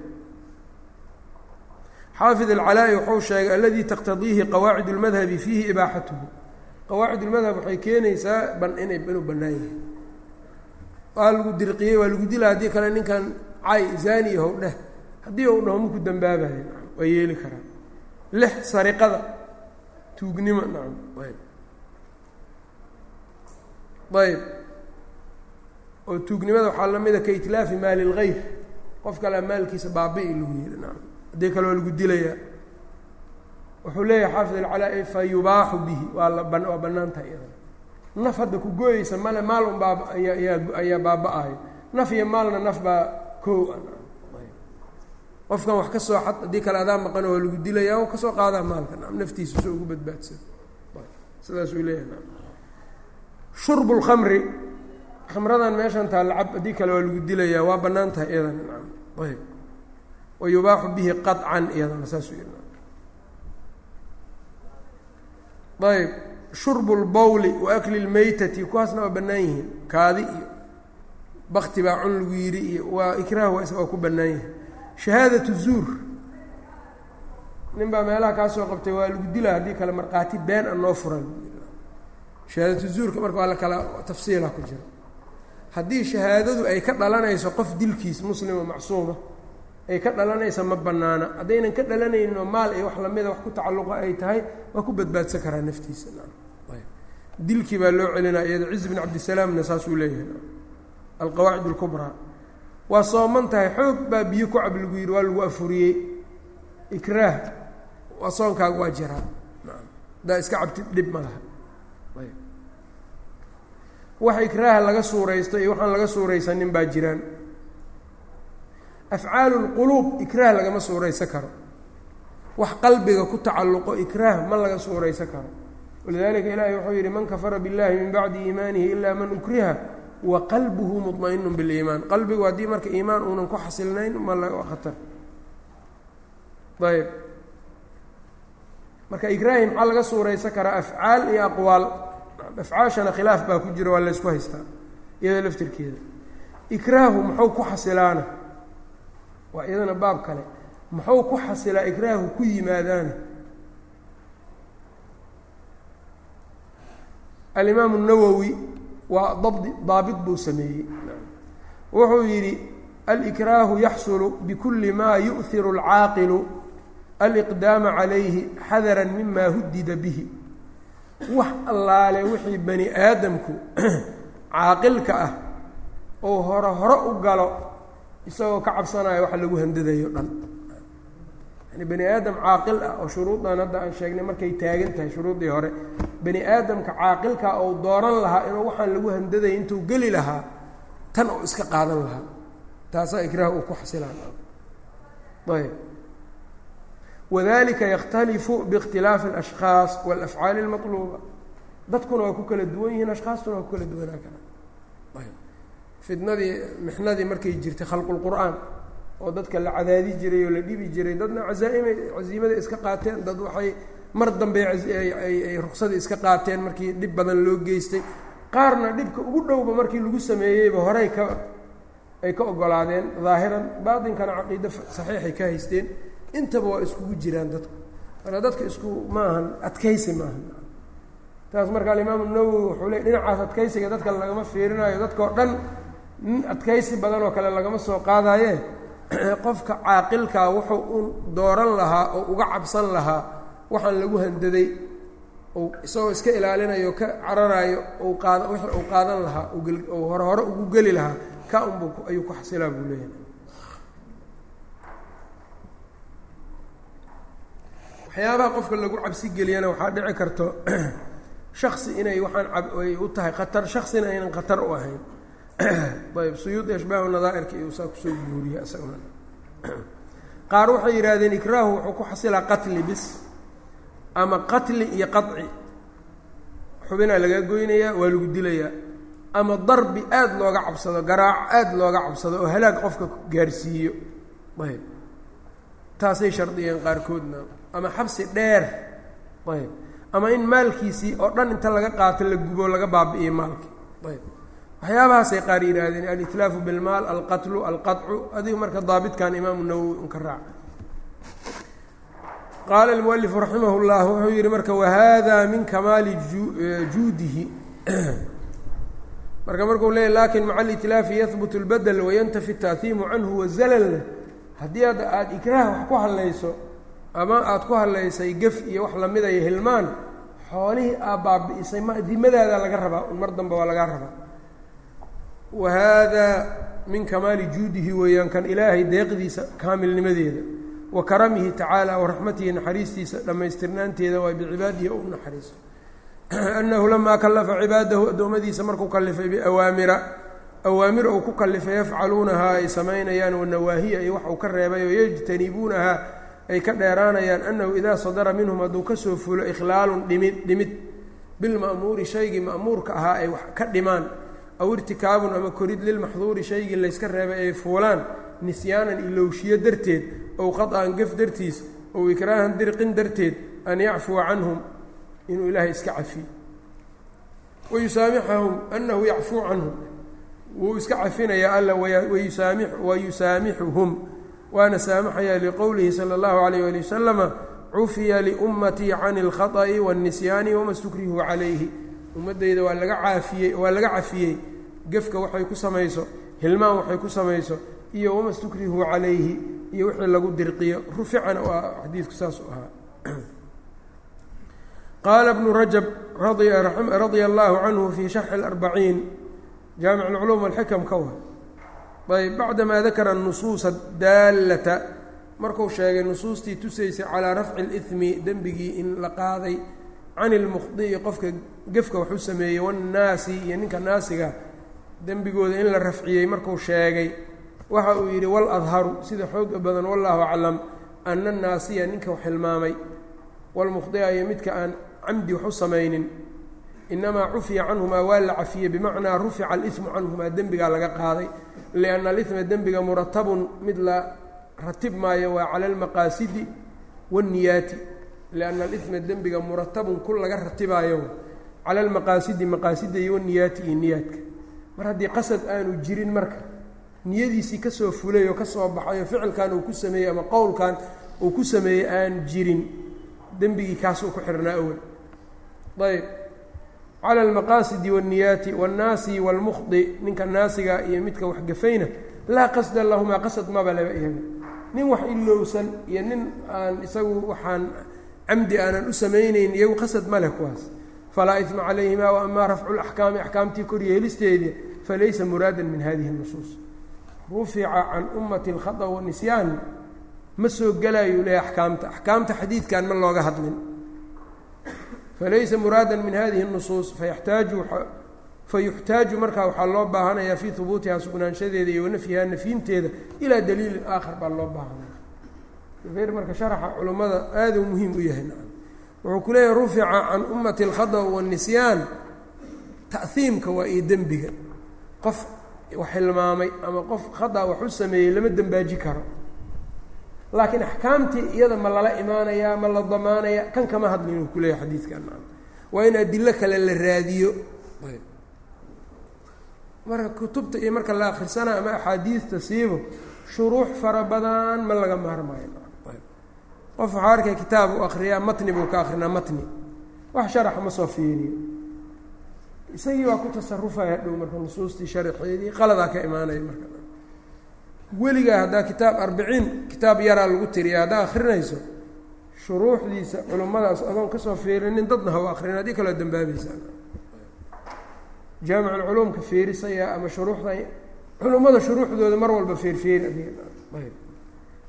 Xaafid alcalaa-i wuxuu sheegay aladii taqtadiihi qawaacid اlmadhabi fiihi ibaaxatuhu qawaacid اlmadhab waxay keenaysaa inay inuu bannaan yahay waa lagu dirqiyey waa lagu dila haddii kale ninkan cay zani yahow dheh. Haddii uu dhaho maku dambaabayo waa yeeli karaa lix sariqada tuugnimo nacam ayb oo tuugnimada waxaa la mida ka itlaafi maali اlgayr qof kalea maalkiisa baabi'i lagu yidhi nacam. Haddii kale waa lagu dilayaa wuxuu leeyahay xaafid alcalaa fa yubaaxu bihi. Waa la waa bannaan iyadana naf hadda ku gooyeysa male maal un baaba ayaa ayaa ayaa baaba-ayo naf iyo maalna naf baa koow ah. Qofkan wax ka soo xad haddii kale adaa maqano waa lagu dilayaa oo ka soo qaadaa maalka. Naftiisa soo ugu badbaadsan. Sidaasuu leeyahay. Shurbu lkhamri khamradan meeshan taa lacab haddii kale waa lagu dilayaa waa bannaan tahay iyadana ayb wa yubaaxu bihi qaطcan iyadana saasuu yidhi ayb shurbu lbawli wa akli lmaytati kuwaasna waa bannaan yihiin. Kaadi iyo bakti baa cun lagu yidhi iyo waa ikraah waa isaga waa ku bannaan yahay. Shahaadatu zuur. Nin baa meelaha kaa soo qabtay waa lagu dilaa haddii kale markhaati been a noo furan. Shahaadatu zuurka marka waa la kala tafsiila ku jira. Haddii shahaadadu ay ka dhalanayso qof dilkiis muslima macsuuma ay ka dhalanaysa ma bannaana haddaynan ka dhalanayninoo maal iyo wax lamida wax ku tacalluqa ay tahay waa ku badbaadsan karaa naftiisa. Dilkii baa loo celinaa iyada ciz bin cabdisalaamna saasuu leeyahay. Alqawaacid alkubraa waa sooman tahay xoog baa biyo ku cab lagu yidhi waa lagu afuriyey. Ikraah. Waa soonkaaga waa jiraa haddaa iska cabtid dhib ma laha. Wax ikraaha laga suuraysto iyo waxaan laga suuraysanin baa jiraan afcaalu lquluub ikraah lagama suuraysan karo. Wax qalbiga ku tacalluqo ikraah ma laga suuraysan karo. Walidalika ilaahay wuxuu yidhi man kafara biاllahi min bacdi iimaanihi ila man ukriha wa qalbuhu muطmainu biliimaan qalbigu haddii marka iimaan uunan ku xasilnayn ma la khatar. Ayb marka ikraahi maxaa laga suuraysan karaa? Afcaal iyo aqwaal. Afcaashana khilaaf baa ku jira waa laysku haystaa iyada laftirkeeda. Ikraahu muxuu ku xasilaana waa iyadana baab kale. Muxuu ku xasilaa ikraahu ku yimaadaana alimaamu nawowi waa dabdi daabit buu sameeyey. Wuxuu yidhi alikraahu yaxsulu bikuli maa yu'hiru alcaaqilu aliqdaama calayhi xadaran mimaa hudida bihi. Wax allaale wixii bani aadamku caaqilka ah oo hore hore u galo isagoo ka cabsanaya waxa lagu handadayo dhan. Yani bani aadam caaqil ah oo shuruuddan hadda aan sheegnay markay taagan tahay shuruuddii hore bani aadamka caaqilka ou dooran lahaa inuu waxaan lagu handadaya intuu geli lahaa tan oo iska qaadan lahaa. Taasaa ikraah uu ku xasilaan. Ayb. Wadalika yakhtalifu biikhtilaafi alashkhaas walafcaali almatluuba. Dadkuna waa ku kala duwan yihiin ashkhaastuna waa ku kala duwanaa karaa ayb fitnadii mixnadii markay jirtay khalqulqur'aan oo dadka la cadaadi jiray oo la dhibi jiray dadna cazaaimay caziimaday iska qaateen dad waxay mar dambe ay ruksadii iska qaateen markii dhib badan loo geystay. Qaarna dhibka ugu dhowba markii lagu sameeyeyba horey ka ay ka ogolaadeen daahiran baatinkana caqiido saxiixay ka haysteen. Intaba waa iskugu jiraan dadku marka dadka isku maahan adkaysi maahan taas marka alimaamu nawowi wuxuu le dhinacaas adkaysiga dadka lagama fiirinayo. Dadkao dhan nin adkaysi badan oo kale lagama soo qaadaye qofka caaqilkaa wuxuu u dooran lahaa oo uga cabsan lahaa waxaan lagu handaday ou isagoo iska ilaalinayo ka cararayo ou qaada wixii uu qaadan lahaa ou hore hore ugu geli lahaa ka unbu ayuu ku xasilaa buu leeyahay. Waxyaabaha qofka lagu cabsi geliyana waxaa dhici karto shaksi inay waxaan ay u tahay khatar shaksina aynan khatar u ahayn ayb suyuudi ashbaahu nadaa'irka iyo saa ku soo guuriya isaguna. Qaar waxay yidhaahdeen ikraahu wuxuu ku xasilaa qatli bis ama qatli iyo qaci xubinaa laga goynayaa waa lagu dilayaa. Ama darbi aada looga cabsado garaac aada looga cabsado oo halaag qofka gaarsiiyo. Ayb taasay shardiyeen qaarkoodna. Ama xabsi dheer. Ayb ama in maalkiisii oo dhan inta laga qaato la gubo laga baabi'iyo maalki. Ayb waxyaabahaasay qaar yidhaahdeen alitlaafu bilmaal alqatlu alqaطcu adigu marka daabitkan imaamu nawowi un ka raaca qaala almualifu raximah llah wuxuu yihi marka wahada min kamaali juudihi marka markuu leeyay lakin maca alitlaafi yahbut اlbadel wayantafi الtaahiimu canhu wazalalna haddii ad aada ikraah wax ku hadlayso ama aada ku hadlaysay gef iyo wax lamida iyo hilmaan xoolihii aa baabi'isay ma dimadaada laga rabaa un mar dambe waa lagaa rabaa wa haadaa min kamaali juudihi weeyaan kan ilaahay deeqdiisa kaamilnimadeeda wa karamihi tacaala wa raxmatihi naxariistiisa dhammaystirnaanteeda waa bicibaadihi u naxariiso annahu lamaa kallafa cibaadahu addoommadiisa markuu kallifay biawaamira awaamir uu ku kallifay yafcaluunahaa ay samaynayaan wanawaahiya iyo wax uu ka reebay oo yajtanibuunahaa ay ka dheeraanayaan annahu idaa sadara minhum hadduu ka soo fulo ikhlaalun dhimid dhimid bilma'muuri shaygii ma'muurka ahaa ay wax ka dhimaan aw irtikaabun ama korid lilmaxduuri shaygii layska reebay ay fuulaan nisyaanan ilowshiyo darteed ow qad'an gef dartiis ow ikraahan dirqin darteed an yacfuwa canhum inuu ilaahay iska cafiyo. Wayusaamixahum annahu yacfuu canhum. Wuu iska cafinayaa alla wayusaami wayusaamixuhum waana saamaxayaa liqowlihi sala allahu calayh ali wasalama cufiya liummatii cani alkhaطa'i waاnnisyaani wama stukrihuu calayhi ummaddayda waa laga caafiyey waa laga cafiyey gefka waxay ku samayso hilmaan waxay ku samayso iyo wama stukrihuu calayhi iyo wixii lagu dirqiyo ruficana waa xadiidku saas u ahaa qaala bnu rajab radia allahu canhu fii sharxi اlarbaciin jaamic اlculuum alxikam ka wa ayb bacdamaa dakara nusuusa daallata marku sheegay nusuustii tusaysay calaa rafci اlإثmi dembigii in la qaaday can ilmukhdi'i qofka gefka waxu sameeyey wannaasi iyo ninka naasiga dembigooda in la rafciyey marku sheegay. Waxa uu yidhi wal adharu sida xooga badan wallahu aclam ana annaasiya ninka wax hilmaamay walmukhdi'a iyo midka aan camdi wax u samaynin. Inamaa cufiya canhumaa waa la cafiyey bimacnaa rufica aliثmu canhumaa dembigaa laga qaaday. Lianna alihma dembiga muratabun mid la ratib maayo waa cala almaqaasidi waاnniyaati lianna alihma dembiga muratabun ku laga ratibaayo cala almaqaasidi maqaasida iyo iyo niyaadka mar haddii qasad aanu jirin marka niyadiisii ka soo fulay oo ka soo baxay oo ficilkan uu ku sameeyey ama qowlkan uu ku sameeyey aan jirin dembigii kaasuu ku xirnaa awel ayb cala almaqaasidi waاnniyaati waannaasi wاlmukhdi ninka naasiga iyo midka waxgafayna laa qasda lahumaa qasad maba laba iyaga nin wax ilowsan iyo nin aan isagu waxaan camdi aanan u samaynayn iyagu qasad ma leh kuwaas. Falaa ima calayhima waamaa rafcu laxkaami axkaamtii koryeelisteedii falaysa muraadan min hadihi nusuus rufica can ummati alkhata wanisyaan ma soo gelayo leh axkaamta. Axkaamta xadiidkan ma looga hadlin. Falaysa muraadan min hadihi nusuus fayaxtaaju fayuxtaaju markaa waxaa loo baahanaya fii hubuutihaa sugnaanshadeeda iyo wanafyihaa nafyinteeda ilaa daliilin aakhar baa loo baahanaya zubayr marka sharaxa culummada aaduu muhiim u yahay. Nacam wuxuu ku leeyahay rufica can ummati alkhada waannisyaan ta'hiimka waa iyo dembiga. Qof wax hilmaamay ama qof khada wax u sameeyey lama dembaaji karo. Laakiin axkaamtii iyada ma lala imaanayaa ma la damaanayaa kan kama hadlin uu kuleeyahay xadiidkan. Nacam waa in adilo kale la raadiyo. Marka kutubta iyo marka la akhrisanaa ama axaadiista siibo shuruux fara badan ma laga maarmaayo qof waxaa arkay kitaab u akriyaa matni buu ka akrinaa matni. Wax sharaxa ma soo fiiriyo. Isagii waa ku tasarufaya hadhow marka nusuustii sharxeedii qaladaa ka imaanaya marka. Weligaa haddaa kitaab arbiciin kitaab yaraa lagu tiriya haddaa akrinayso shuruuxdiisa culummadaas adoon ka soo fiirinin dadna ha u akrin haddii kaloo dambaabaysaa jaamic ulculuumka fiirisaya ama shuruuxda culummada shuruuxdooda mar walba feerfeeri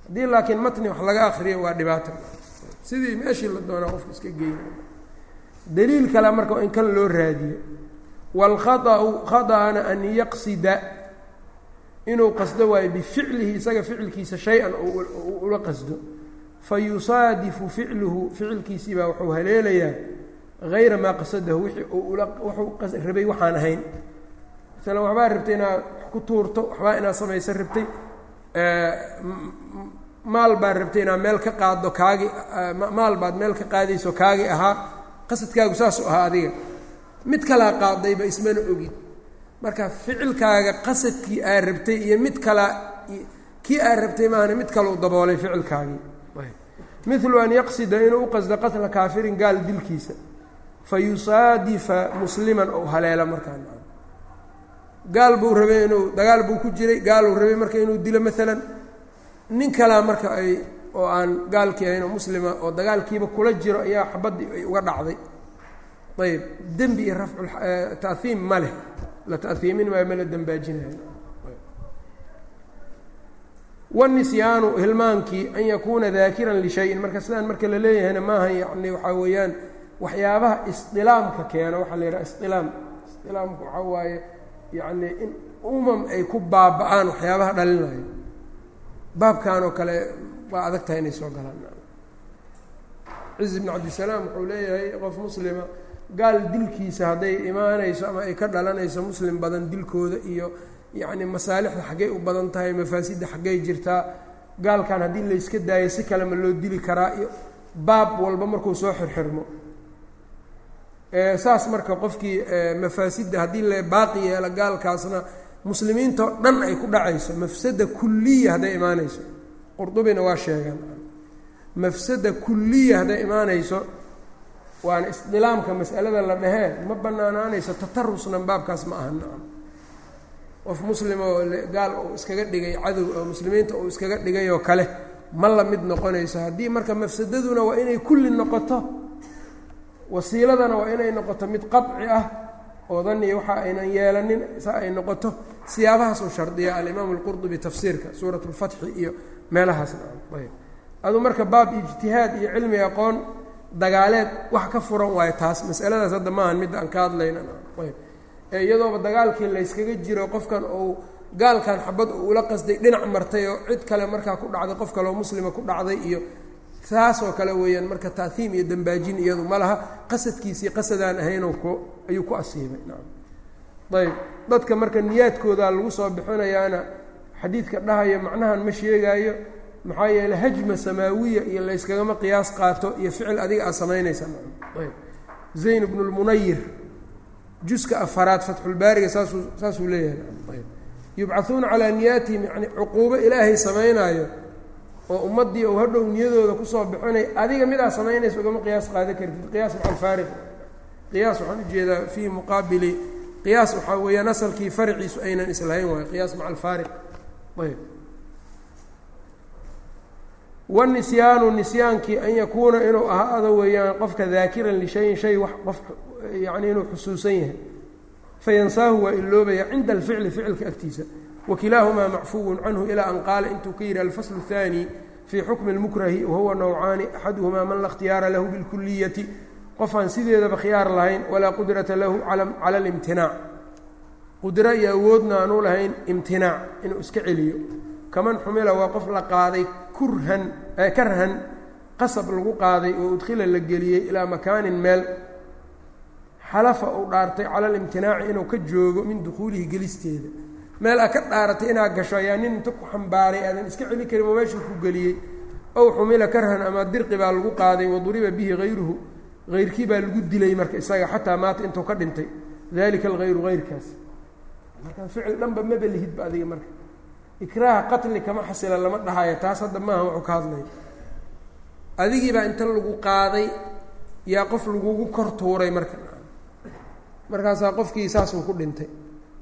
haddii laakiin matni wax laga akriyo waa dhibaato sidii meeshii la doonaa qofka iska geyna daliil kale marka in kan loo raadiyo wاlkhaطأu khaطأna an yaqsida inuu qasdo waayo bificlihi isaga ficilkiisa shay-an ula qasdo fayusaadifu ficluhu ficilkiisii baa wuxuu haleelayaa hayra maa qasadahu wixii wuxuu rabay waxaan ahayn masalan waxbaa rabtay inaad wax ku tuurto waxbaa inaad samaysan rabtay maal baad rabtay inaad meel ka qaaddo kaagi maal baad meel ka qaadayso kaagi ahaa qasadkaagu saasuu ahaa adiga. Mid kalaa qaadayba ismana ogid marka ficilkaaga qasadkii aad rabtay iyo mid kalaa kii aad rabtay maahane mid kaleu daboolay ficilkaagii milu an yaqsida inuu u qasdo qatla kaafirin gaal dilkiisa. Fa yusaadifa musliman ou haleelo markaa gaal buu rabay inuu dagaal buu ku jiray gaaluu rabay marka inuu dilo maalan nin kalaa marka ay oo aan gaalkii ahayn oo muslima oo dagaalkiiba kula jiro ayaa xabaddii ay uga dhacday. Ayb dembi iyo rafcu tahiim ma leh. La tahiimin maayo ma la dembaajinayo wanisyaanu hilmaankii an yakuuna daakiran lishayin marka sidaan marka la leeyahayna maaha yani waxaa weeyaan waxyaabaha isdilaamka keena waxaa la yidhaha isdilaam isdilaamka waxaa waaye yacni in umam ay ku baaba-aan waxyaabaha dhalinayo baabkan oo kale waa adag tahay inay soo galaan. Ciz bn cabdisalaam wuxuu leeyahay qof muslima gaal dilkiisa hadday imaanayso ama ay ka dhalanayso muslim badan dilkooda iyo yacni masaalixda xaggay u badan tahay mafaasidda xaggay jirtaa gaalkan haddii layska daayo si kale ma loo dili karaa iyo baab walba markuu soo xirxirmo. Saas marka qofkii mafaasidda haddii la baaqi yeelo gaalkaasna muslimiintao dhan ay ku dhacayso mafsada kulliya hadday imaanayso. Qurdubina waa sheegaan mafsada kulliya hadday imaanayso waana isdilaamka mas'alada la dhehee ma banaanaanayso tatarusna baabkaas ma aha nacam. Qof muslim oo gaal uu iskaga dhigay cadow oo muslimiinta uu iskaga dhigay oo kale ma la mid noqonayso. Haddii marka mafsadaduna waa inay kulli noqoto wasiiladana waa inay noqoto mid qaci ah oo daniya waxa aynan yeelanin sa ay noqoto siyaabahaas uu shardiya alimaamu alqurdubi tafsiirka suurat lfatxi iyo meelahaasna ayb. Aduu marka baab ijtihaad iyo cilmi aqoon dagaaleed wax ka furan waayo taas masaladaas hadda maahan midda aan ka hadlayna. Ayb. Ee iyadooba dagaalkii layskaga jiro qofkan uu gaalkan xabad uu ula qasday dhinac martay oo cid kale markaa ku dhacday qof kaleoo muslima ku dhacday iyo saasoo kale weeyaan marka taahiim iyo dambaajin iyadu ma laha qasadkiisii qasadaan ahaynoo ku ayuu ku asiibay. Nacam ayb dadka marka niyaadkoodaa lagu soo bixinayaana xadiidka dhahaya macnahan ma sheegaayo maxaa yeele hajma samaawiya iyo layskagama qiyaas qaato iyo ficil adiga aad samaynaysa. Nacam ayb zayn bnu lmunayir juska afaraad fatxulbaariga saasuu saasuu leeyahay. Ayb yubcahuuna calaa niyaatihim yani cuquubo ilaahay samaynaayo oo ummaddii ou hadhow niyadooda ku soo bixinay adiga midaa samaynaysa ugama qiyaas qaadan kartid qiyaas maca alfaariq qiyaas waxaan u jeedaa fii muqaabili. Qiyaas waxaa weeyaan asalkii farciisu aynan islahayn waayo. Qiyaas maca alfaariq ayb. Wanisyaanu nisyaankii an yakuuna inuu ahaado weeyaan qofka daakiran lishayin shay wax qof yacni inuu xusuusan yahay. Fayansaahu waa iloobaya cinda alficli ficilka agtiisa wakilaahumaa macfuwun canhu ilaa an qaala intuu ka yidhi alfaslu الthaani fii xukmi اlmukrahi wahuwa nawcaani axaduhumaa man la اkhtiyaara lahu bilkuliyati qofaan sideedaba khiyaar lahayn walaa qudrata lahu cala اlimtinaac qudro iyo awoodna aanu lahayn imtinaac inuu iska celiyo kaman xumila waa qof la qaaday kurhan karhan qasab lagu qaaday oo udkhila la geliyey ilaa makaanin meel xalafa uu dhaartay cala alimtinaaci inuu ka joogo min dukhuulihi gelisteeda meel aad ka dhaaratay inaad gasho ayaa nin inta ku xambaaray aadan iska celi karin oo meeshuu ku geliyey. Ow xumila karhan ama dirqi baa lagu qaaday waduriba bihi hayruhu hayrkii baa lagu dilay marka isaga xataa maata intuu ka dhintay. Dalika alhayru hayrkaas marka ficil dhanba maba lihidba adiga marka. Ikraaha qatli kama xasila lama dhahayo taas hadda maaha wuxuu ka hadlaya adigiibaa inta lagu qaaday yaa qof lagugu kor tuuray marka. Markaasaa qofkii saasuu ku dhintay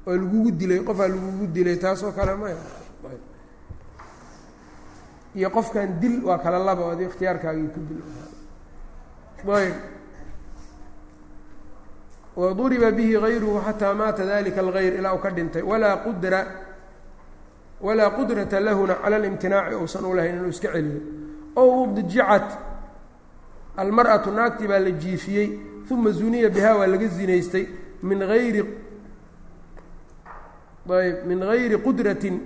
oo lagugu dilay qofaa lagugu dilay taasoo kale maya iyo qofkan dil waa kala laba adi ikhtiyaarkaagii ku dil. Ayb waduriba bihi hayruhu xataa maata dalika algayr ilaa uu ka dhintay. Walaa qudra walaa qudrata lahuna cala alimtinaaci uusan u lahayn inuu iska celiyo. Ow udjicat almar'atu naagtii baa la jiifiyey uma zuniya bihaa waa laga zinaystay min ayri ayb min gayri qudratin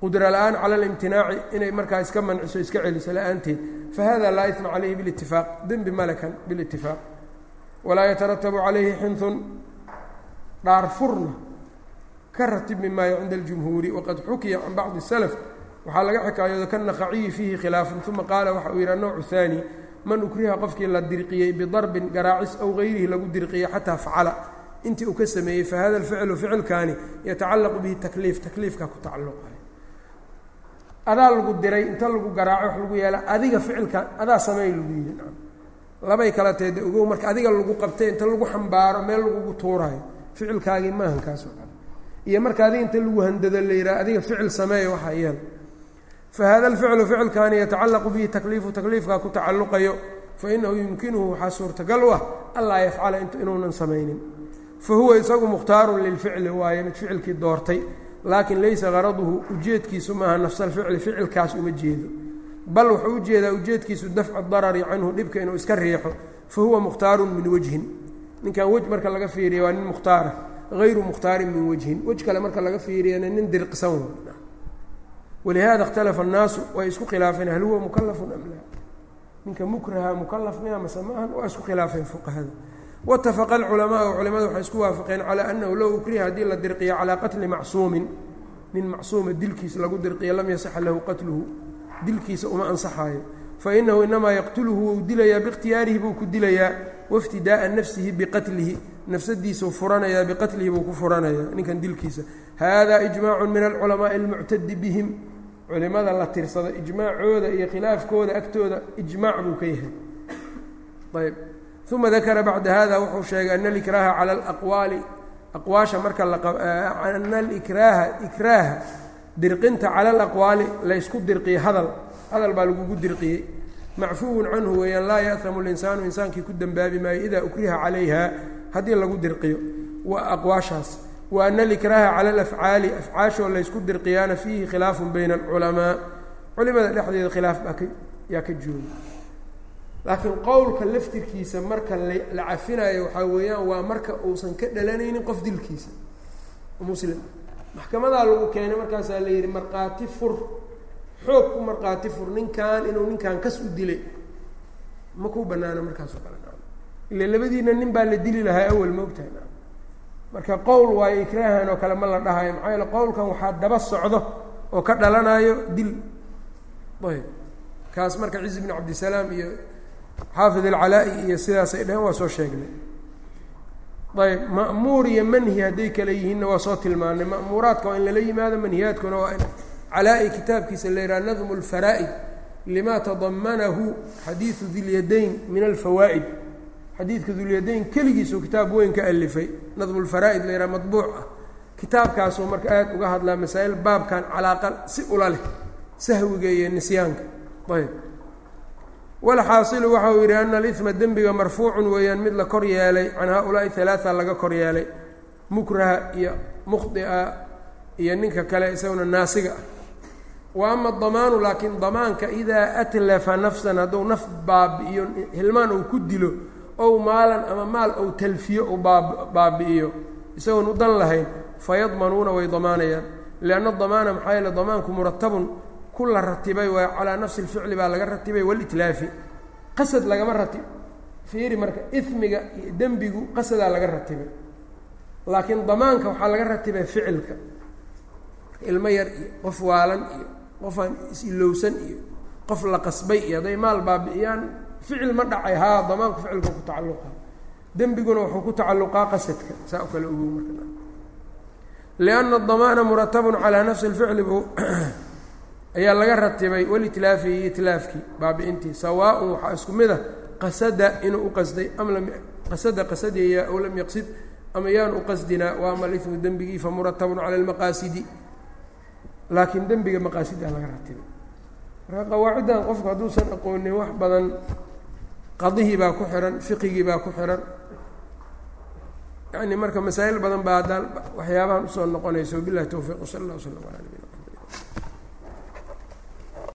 qudra la'aan cala alimtinaaci inay markaa iska manciso iska celiso la'aanteed. Fahada laa isma calayhi bilitifaaq dembi malakan bilitifaaq walaa yataratabu calayhi xinhun dhaarfurna ka ratibmi maayo cinda aljumhuuri waqad xukiya can bacdi salaf. Waxaa laga xikaayooda kanaqaciyi fiihi khilaafun uma qaala waxa uu yidhi anowcu haani man ukriha qofkii la dirqiyey bidarbin garaacis aw gayrihi lagu dirqiyey xataa facala intii uu ka sameeyey fahada alficlu ficilkaani yatacallaqu bihi takliif takliifkaa ku tacalluqay. Adaa lagu diray inta lagu garaaco wax lagu yeela adiga ficilkan adaa sameey lagu yidhi labay kala teeda ogow marka adiga lagu qabtay inta lagu xambaaro meel lagugu tuurayo ficilkaagii maahan kaasoo iyo marka adiga inta lagu handado la yidhaha adiga ficil sameeya waxaa yeel fahada alficlu ficilkaani yatacallaqu bihi takliifu takliifkaa ku tacalluqayo fainahu yumkinuhu waxaa suurtagal u ah anlaa yafcala inuunan samaynin fa huwa isagu mukhtaarun lilficli waaye mid ficilkii doortay laakin laysa garaduhu ujeedkiisu maaha nafsa alficli ficilkaas uma jeedo bal wuxuu u jeedaa ujeedkiisu dafcu darari canhu dhibka inuu iska riixo fa huwa mukhtaarun min wejhin ninkan wej marka laga fiiriya waa nin mukhtaara hayru mukhtaarin min wejhin wej kale marka laga fiiriyana nin dirqisan walihada ikhtalafa annaasu way isku khilaafeen hal huwa mukalafun am laa ninka mukraha mukalaf miya mase maahan waa isku khilaafeen fuqahada waitafaqa alculamaau culimadu waxay isku waafaqeen calaa annahu low ukriha haddii la dirqiyo calaa qatli macsuumin nin macsuuma dilkiisa lagu dirqiyo lam yasaxa lahu qatluhu dilkiisa uma ansaxaayo fainahu inamaa yaqtuluhu wou dilayaa biikhtiyaarihi buu ku dilayaa waiftidaaa nafsihi biqatlihi nafsadiisuu furanayaa biqatlihi buu ku furanayaa ninkan dilkiisa hada ijmaacun min alculamaai almuctadi bihim culimada la tirsado ijmaacooda iyo khilaafkooda agtooda ijmaac buu ka yahay ayb uma dakara bacda hada wuxuu sheegay ana alikraaha cala alaqwaali aqwaasha marka ana alikraaha ikraaha dirqinta cala alaqwaali laysku dirqiye hadal hadal baa lagugu dirqiyey macfuwun canhu weeyaan laa ya'hamu linsaanu insaankii ku dembaabi maayo idaa ukriha calayha haddii lagu dirqiyo waa aqwaashaas wa ana alikraaha cala alafcaali afcaashoo laysku dirqiyaana fiihi khilaafun bayna alculamaa culimada dhexdeeda khilaaf baa ka yaa ka jooga laakiin qowlka laftirkiisa marka la cafinayo waxaa weeyaan waa marka uusan ka dhalanaynin qof dilkiisa. Muslim. Maxkamadaa lagu keenay markaasaa la yidhi markhaati fur. Xoog ku markhaati fur ninkan inuu ninkan kas u dilay. Ma ku banaano markaasoo kale ila labadiina nin baa la dili lahaa awel maogtahay marka qowl waayo ikraahan oo kale ma la dhahayo maxaa yeele qowlkan waxaa daba socdo oo ka dhalanayo dil. Ayb kaas marka cizi bn cabdisalaam iyo xaafid alcalaa-i iyo sidaasay dhaheen waa soo sheegnay. ayb ma'muur iyo manhi hadday kale yihiinna waa soo tilmaanay ma'muuraadka waa in lala yimaado manhiyaadkuna waa in calaa-i kitaabkiisa la yidhaha nadmu lfaraa'id lima tadamanahu xadiidu dilyadayn min alfawaa'id xadiidka dulyadayn keligiisuu kitaab weyn ka alifay nadmu lfaraa'id la yidhaha madbuuc ah kitaabkaasuu marka aada uga hadlaa masaa'il baabkan calaaqa si ula leh sahwiga iyo nisyaanka ayb walxaasilu waxa uu yidhi ana alima dembiga marfuucun weeyaan mid la kor yeelay can haa-ulaa'i halaaa laga kor yeelay mukraha iyo mukhdia iyo ninka kale isaguna naasiga ah wa ama damaanu laakiin damaanka idaa atlafa nafsan hadduu naf baabi'iyo hilmaan uu ku dilo ow maalan ama maal ou talfiyo u baab baabi'iyo isagoon u dan lahayn fayadmanuuna way damaanayaan lianna damaana maxaa yeele damaanku muratabun ku la ratibay waa calaa nafsi lficli baa laga ratibay walitlaafi qasad lagama ratib. Fiiri marka ismiga iyo dembigu qasadaa laga ratibay. Laakiin damaanka waxaa laga ratibay ficilka. Ilmo yar iyo qof waalan iyo qofaan is-ilowsan iyo qof la qasbay iyo hadday maal baabi'iyaan ficil ma dhacay. Haa damaanku ficilka ku tacalluqa dembiguna wuxuu ku tacalluqaa qasadka. Saa u kale ogow marka. Lianna damaana muratabun calaa nafsi lficli buu ayaa laga ratibay walitlaafi iyo itlaafkii baabi'intii sawaaun waxaa isku mid a qasada inuu u qasday am lam qasada qasadaya ow lam yaqsid ama yaan u qasdinaa wa ama alimu dembigii fa muratabun cala almaqaasidi. Laakiin dembiga maqaasidaa laga ratibay. Marka qawaaciddan qofku hadduusan aqoonin wax badan qadihii baa ku xihan fiqigii baa ku xihan yani marka masaa'il badan baa haddaan waxyaabahan u soo noqonayso wabilahi towfiiq wsala allah slam ala nabina